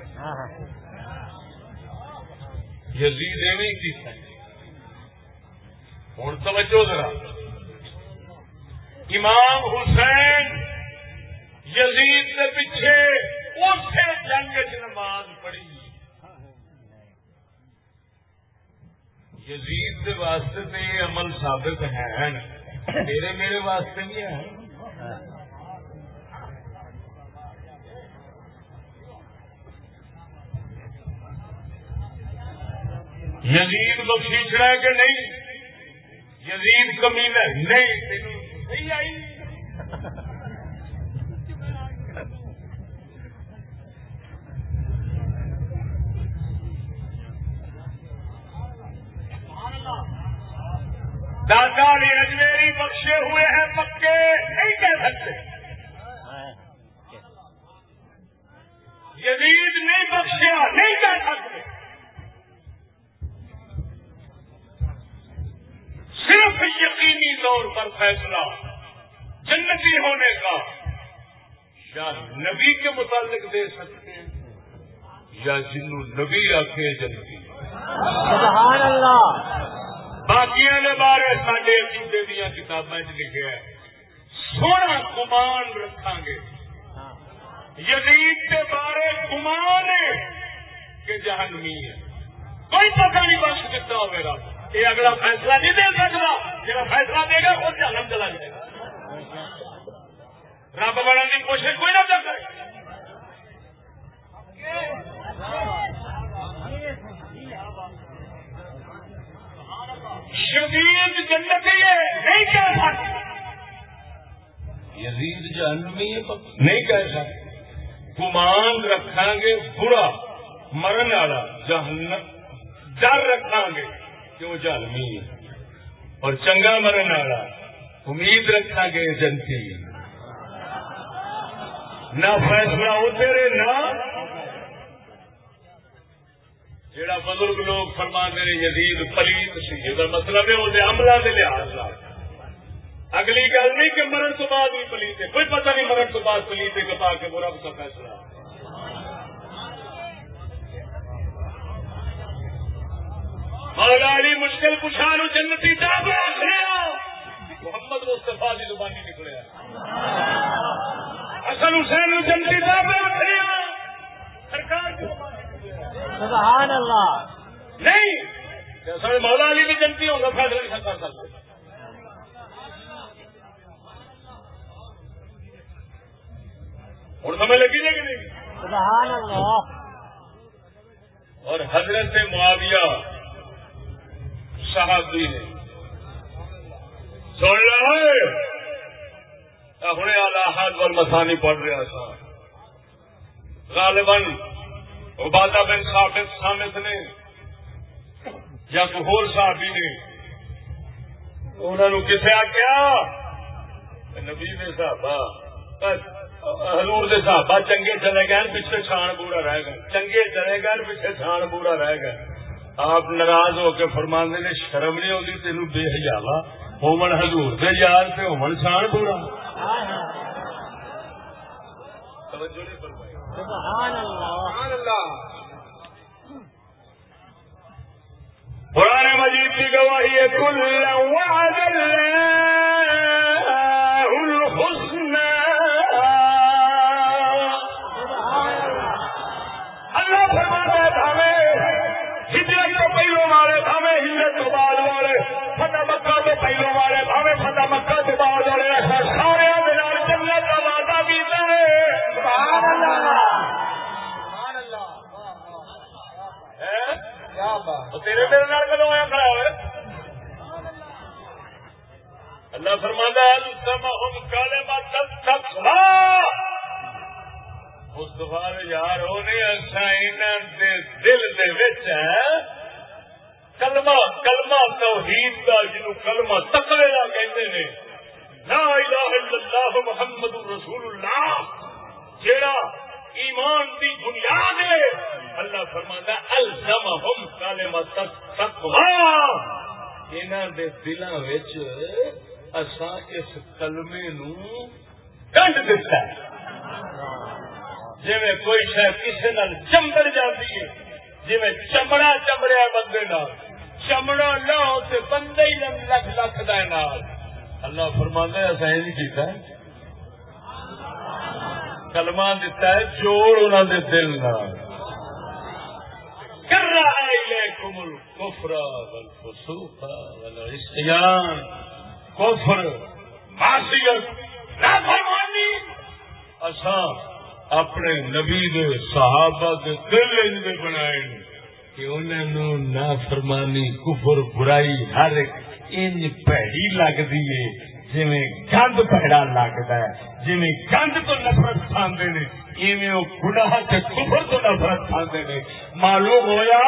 یزید ایویں کیتا ہوں توجہ ذرا۔ امام حسین یزید کے پیچھے اسی جنگ چ نماز پڑھی۔ یزید کے واسطے تو یہ عمل ثابت ہے میرے میرے واسطے نہیں ہے یزید بخشیچنا ہے کہ نہیں؟ یزید کمیل ہے۔ نہیں، تینوں صحیح آئی۔ دادا نے اجمیری بخشے ہوئے ہیں، پکے نہیں کہہ سکتے۔ یزید نہیں بخشیا، نہیں کہہ سکتے۔ صرف یقینی طور پر فیصلہ جنتی ہونے کا یا نبی کے متعلق دے سکتے ہیں یا جنو نبی آخے جنتی۔ سبحان اللہ۔ باقی بارے سڈے عقیدے دیا کتابیں لکھا ہے۔ سونا گمان رکھا گے۔ یزید کے بارے گمان ہے کہ جہنمی ہے۔ کوئی پتہ نہیں بخش دیتا ہو یہ اگلا فیصلہ نہیں دے سکتا جب فیصلہ دے گا وہ جہنم چلا جائے گا۔ رب بڑھنے کی کوشش کوئی نہ کر سکے جنتی ہے نہیں کہہ سکتے۔ یزید جہنمی ہے نہیں کہہ سکتے۔ گمان رکھا گے، برا مرن والا جہنم ڈر رکھا گے کہ وہ جہنمی ہے۔ اور چنگا مرن والا امید رکھا گے، جنتی ہے۔ نہ فیصلہ ہو تیرے، نہ جڑا بزرگ لوگ فرما میرے یزید پلیت سی، یہ مطلب ہے وہ عملہ کے لحاظ سے اگلی گل نہیں کہ مرن تو بعد بھی پلیت ہے، کوئی پتہ نہیں مرن تو بعد پلیت ہے کہ پا کے برا کا فیصلہ۔ مولا علی مشکل پچھانو جنتی جاب محمد مستفا کی زبانی نکلے حسن حسین جنتی جاب سرکار کی زبانی سبحان اللہ۔ نہیں مولا علی بھی جنتی فیصلہ نہیں کر سکتا ہوں سمجھ لگی ہے کہ نہیں؟ سبحان اللہ۔ اور حضرت معاویہ صحابی نے سن رہا ہے ہوں آلہ اور مسانی پڑھ رہا تھا۔ غالباً عبادہ بن ثابت سامت نے یا کوئی ہور صحابی نے انہوں نے کسے آخیا نبی نے صحابہ۔ حضور دے صحابہ چنگے چلے گئے، پیچھے چھان بورا رہ گئے۔ چنگے چلے گئے، پیچھے چھان بورا رہ گئے۔ آپ ناراض ہو کے فرماندے نے، شرم نہیں ہوگی تین بے حجاوا ہومن حضور دے یار تے ہومن چھان بورا توجہ نہیں فرمائی۔ سبحان اللہ. قرآن مجید کی گواہی ہے کل وعد اللہ الحسنى اللہ. فرماتا ہے ہمیں ہجرت تو پہلو والے ہمیں ہجرت تو بعد والے فتح مکہ تو پہلو والے ہمیں فتح مکہ تو بعد والے سارے جنت کا وعدہ کیتا ہے۔ سبحان اللہ۔ ہیں؟ تیرے میرے نال کدو آیا کھڑا ہوئے؟ اللہ کالے مستفا یار ہونے اچھا دے دل دے وچ ہے۔ کلمہ کلمہ توحید دا جنو کلمہ تقوی دا کہندے نے۔ لا الہ الا اللہ محمد رسول اللہ۔ جیڑا ایمان دی بنیاد ہے، اللہ فرماتا الزمہم کلمہ تقوی انہاں دے دلاں وچ اساں اس کلمے نو ڈنڈ دتا جی کوئی شاید کسی نال چمبڑ جاتی ہے جی چمڑا چمڑیا بندے نال، چمڑا نہ ہو تو بندے ہی لکھ لکھ دال اللہ فرمانا ہے ایسا نہیں کیتا کلمہ دتا ہے، جوڑ انہوں دے دل نال۔ کر رہا ہے الیکم الکفر والفسوق والعصیان۔ کفر، معصیت، نافرمانی۔ اساں اپنے نبی دے صحابہ دے دل انج بنائے کہ انہوں نافرمانی، کفر، برائی ہر ایک انج پیڑی لگتی ہے۔ جی گند پیڑا لگتا ہے جی گند تو نفرت کھانے نے، ایویں وہ گناہ کے کفر تو نفرت کھانے نے۔ معلوم ہویا؟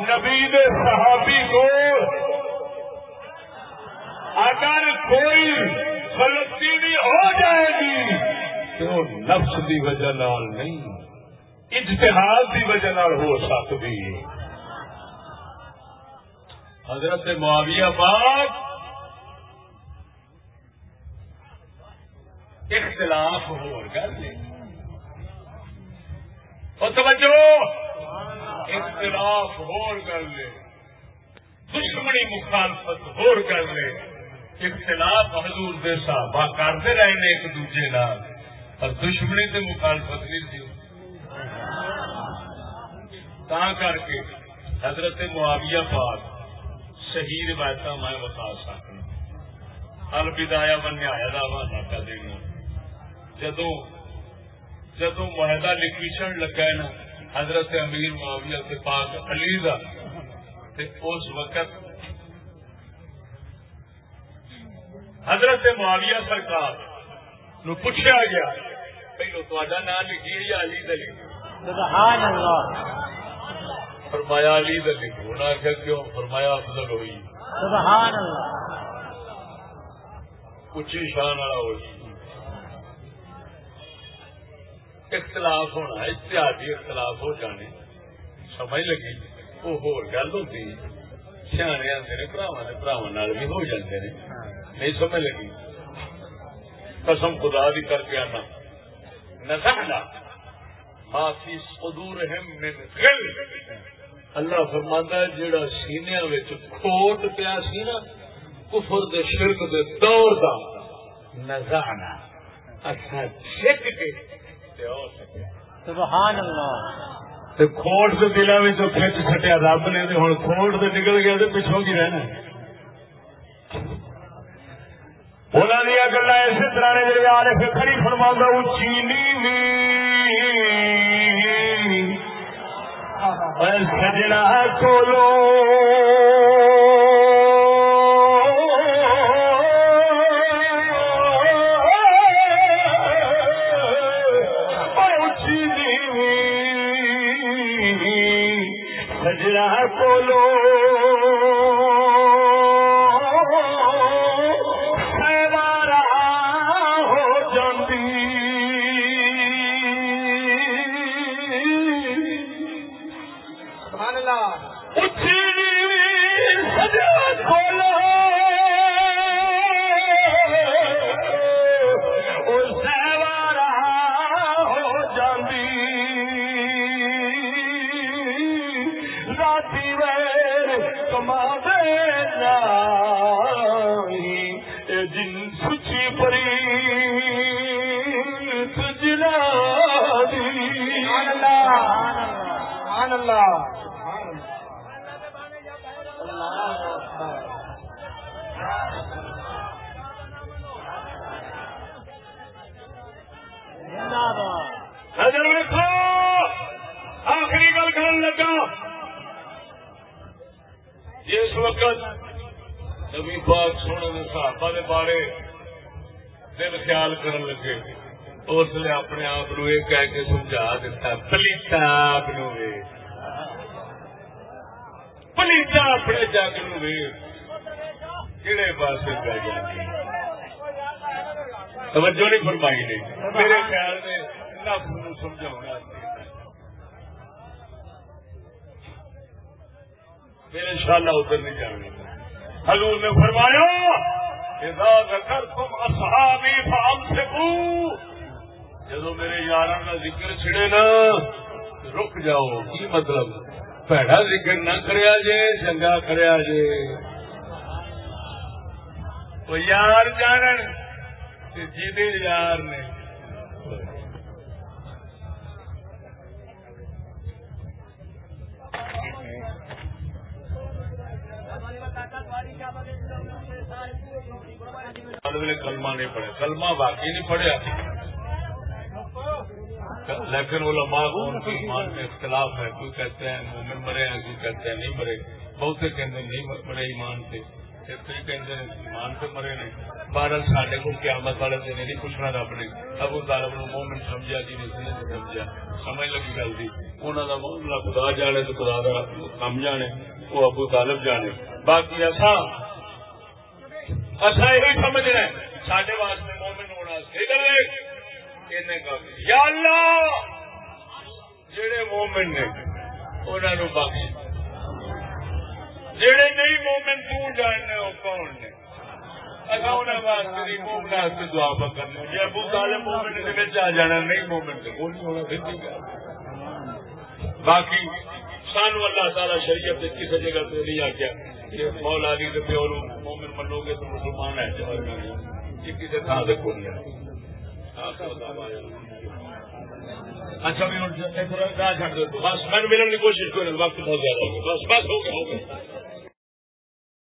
نبی دے صحابی کو اگر کوئی فلسطینی ہو جائے گی تو نفس دی وجہ نال نہیں، اجتہاد دی وجہ نال ہو سکتی حضرت معاویہ پاک اختلاف ہو گل توجہ۔ اختلاف ہو گل دشمنی مخالفت ہو گل اختلاف حضور دے صحابہ کرتے رہے نے ایک دوجے نال۔ اور دشمنی سے مخالفت نہیں تھی۔ تا کر کے حضرت معاویہ پاک صحیح روایت میں بتا سکنا الودایا بنیا کا واقعہ دینا۔ جدو جدو معاہدہ لکھیشن لگا ہے نا حضرت امیر معاویہ سے پاک علی کا اس وقت حضرت معاویہ سرکار نو پوچھا گیا پہلو تا نام لکھی یا علی سبحان اللہ فرمایا علی نہ آخیا کیوں؟ فرمایا افضل ہوئی. سبحان اللہ اچھی شان والا ہوئی۔ اختلاف ہونا اتحادی اختلاف ہو جانے۔ سمجھ لگی؟ وہ ہو گل ہوتی سیانے آتے نے براوا نے براوا بھی ہو جاتے نے۔ نہیں سمجھ لگی؟ قسم خدا بھی کر کے آنا۔ نسخلا معافی صدور من غل۔ اللہ فرماندہ ہے، جیڑا سینیا کھوٹ پیا سی نا، کفر دے شرک دے دور دا۔ نزانا اچھا چھک کے سبحان اللہ۔ تے کھوٹ کے دلوں میں کھچ سٹیا رب نے ہوں کھوٹ سے نکل گیا تو پچھوں کی رہنا انہوں نے گلا اسی طرح نے آ رہے کھڑی فرما چینی سجنا کولو۔ میرے انشاءاللہ ادھر نہیں جانے حضور نے فرمایا، اذا ذکرتم اصحابی فامسکو. جدو میرے یار کا ذکر چھڑے نا، رک جاؤ، کی مطلب؟ پیڑا ذکر نہ کریا جے، چنگا کریا جے۔ وہ یار جانن، تے جیدے یار نے۔ کلمہ نہیں پڑھے۔ کلمہ باقی نہیں پڑھیا۔ لیکن وہ معقول ایمان میں اختلاف ہے۔ کوئی کہتے ہیں مومن مرے ہیں کوئی کہتے ہیں نہیں مرے۔ بہت سے کہتے ہیں نہیں مرے ایمان سے کوئی کہتے ہیں، ایمان سے مرے نہیں بارہ ساڈے کو قیامت والے دن نہیں پوچھنا رب نے۔ ابو طالب نو مومن سمجھا جی نے نہیں سمجھا سمجھ لگی گل دی۔ انہوں کا معاملہ خدا جانے تو خدا کا کم جانے، وہ ابو طالب جانے۔ باقی ایسا اچھا یہی سمجھنا سڈے واسطے مومن ہونا فکر یا اللہ، جڑے مومن نے انہوں بخش۔ جڑے نہیں مومن تو جاننے وہ کون نے؟ اچھا، انہوں واسطے نہیں، مومن واسطے دعا جی ابو طالب مومن کے آ جانا، نہیں مومن سے وہ ہونا پھر باقی، سانو اللہ تعالی شریعت کسی جگہ نہیں آخیا کہ مولا علی کے پیو مومن منو گے تو مسلمان ہے یہ کسی تھان سے کون اچھا بھی چڑھ دو بس، میں ملنے کی کوشش کروں، وقت بہت زیادہ بس بس، ہو گیا ہو گیا۔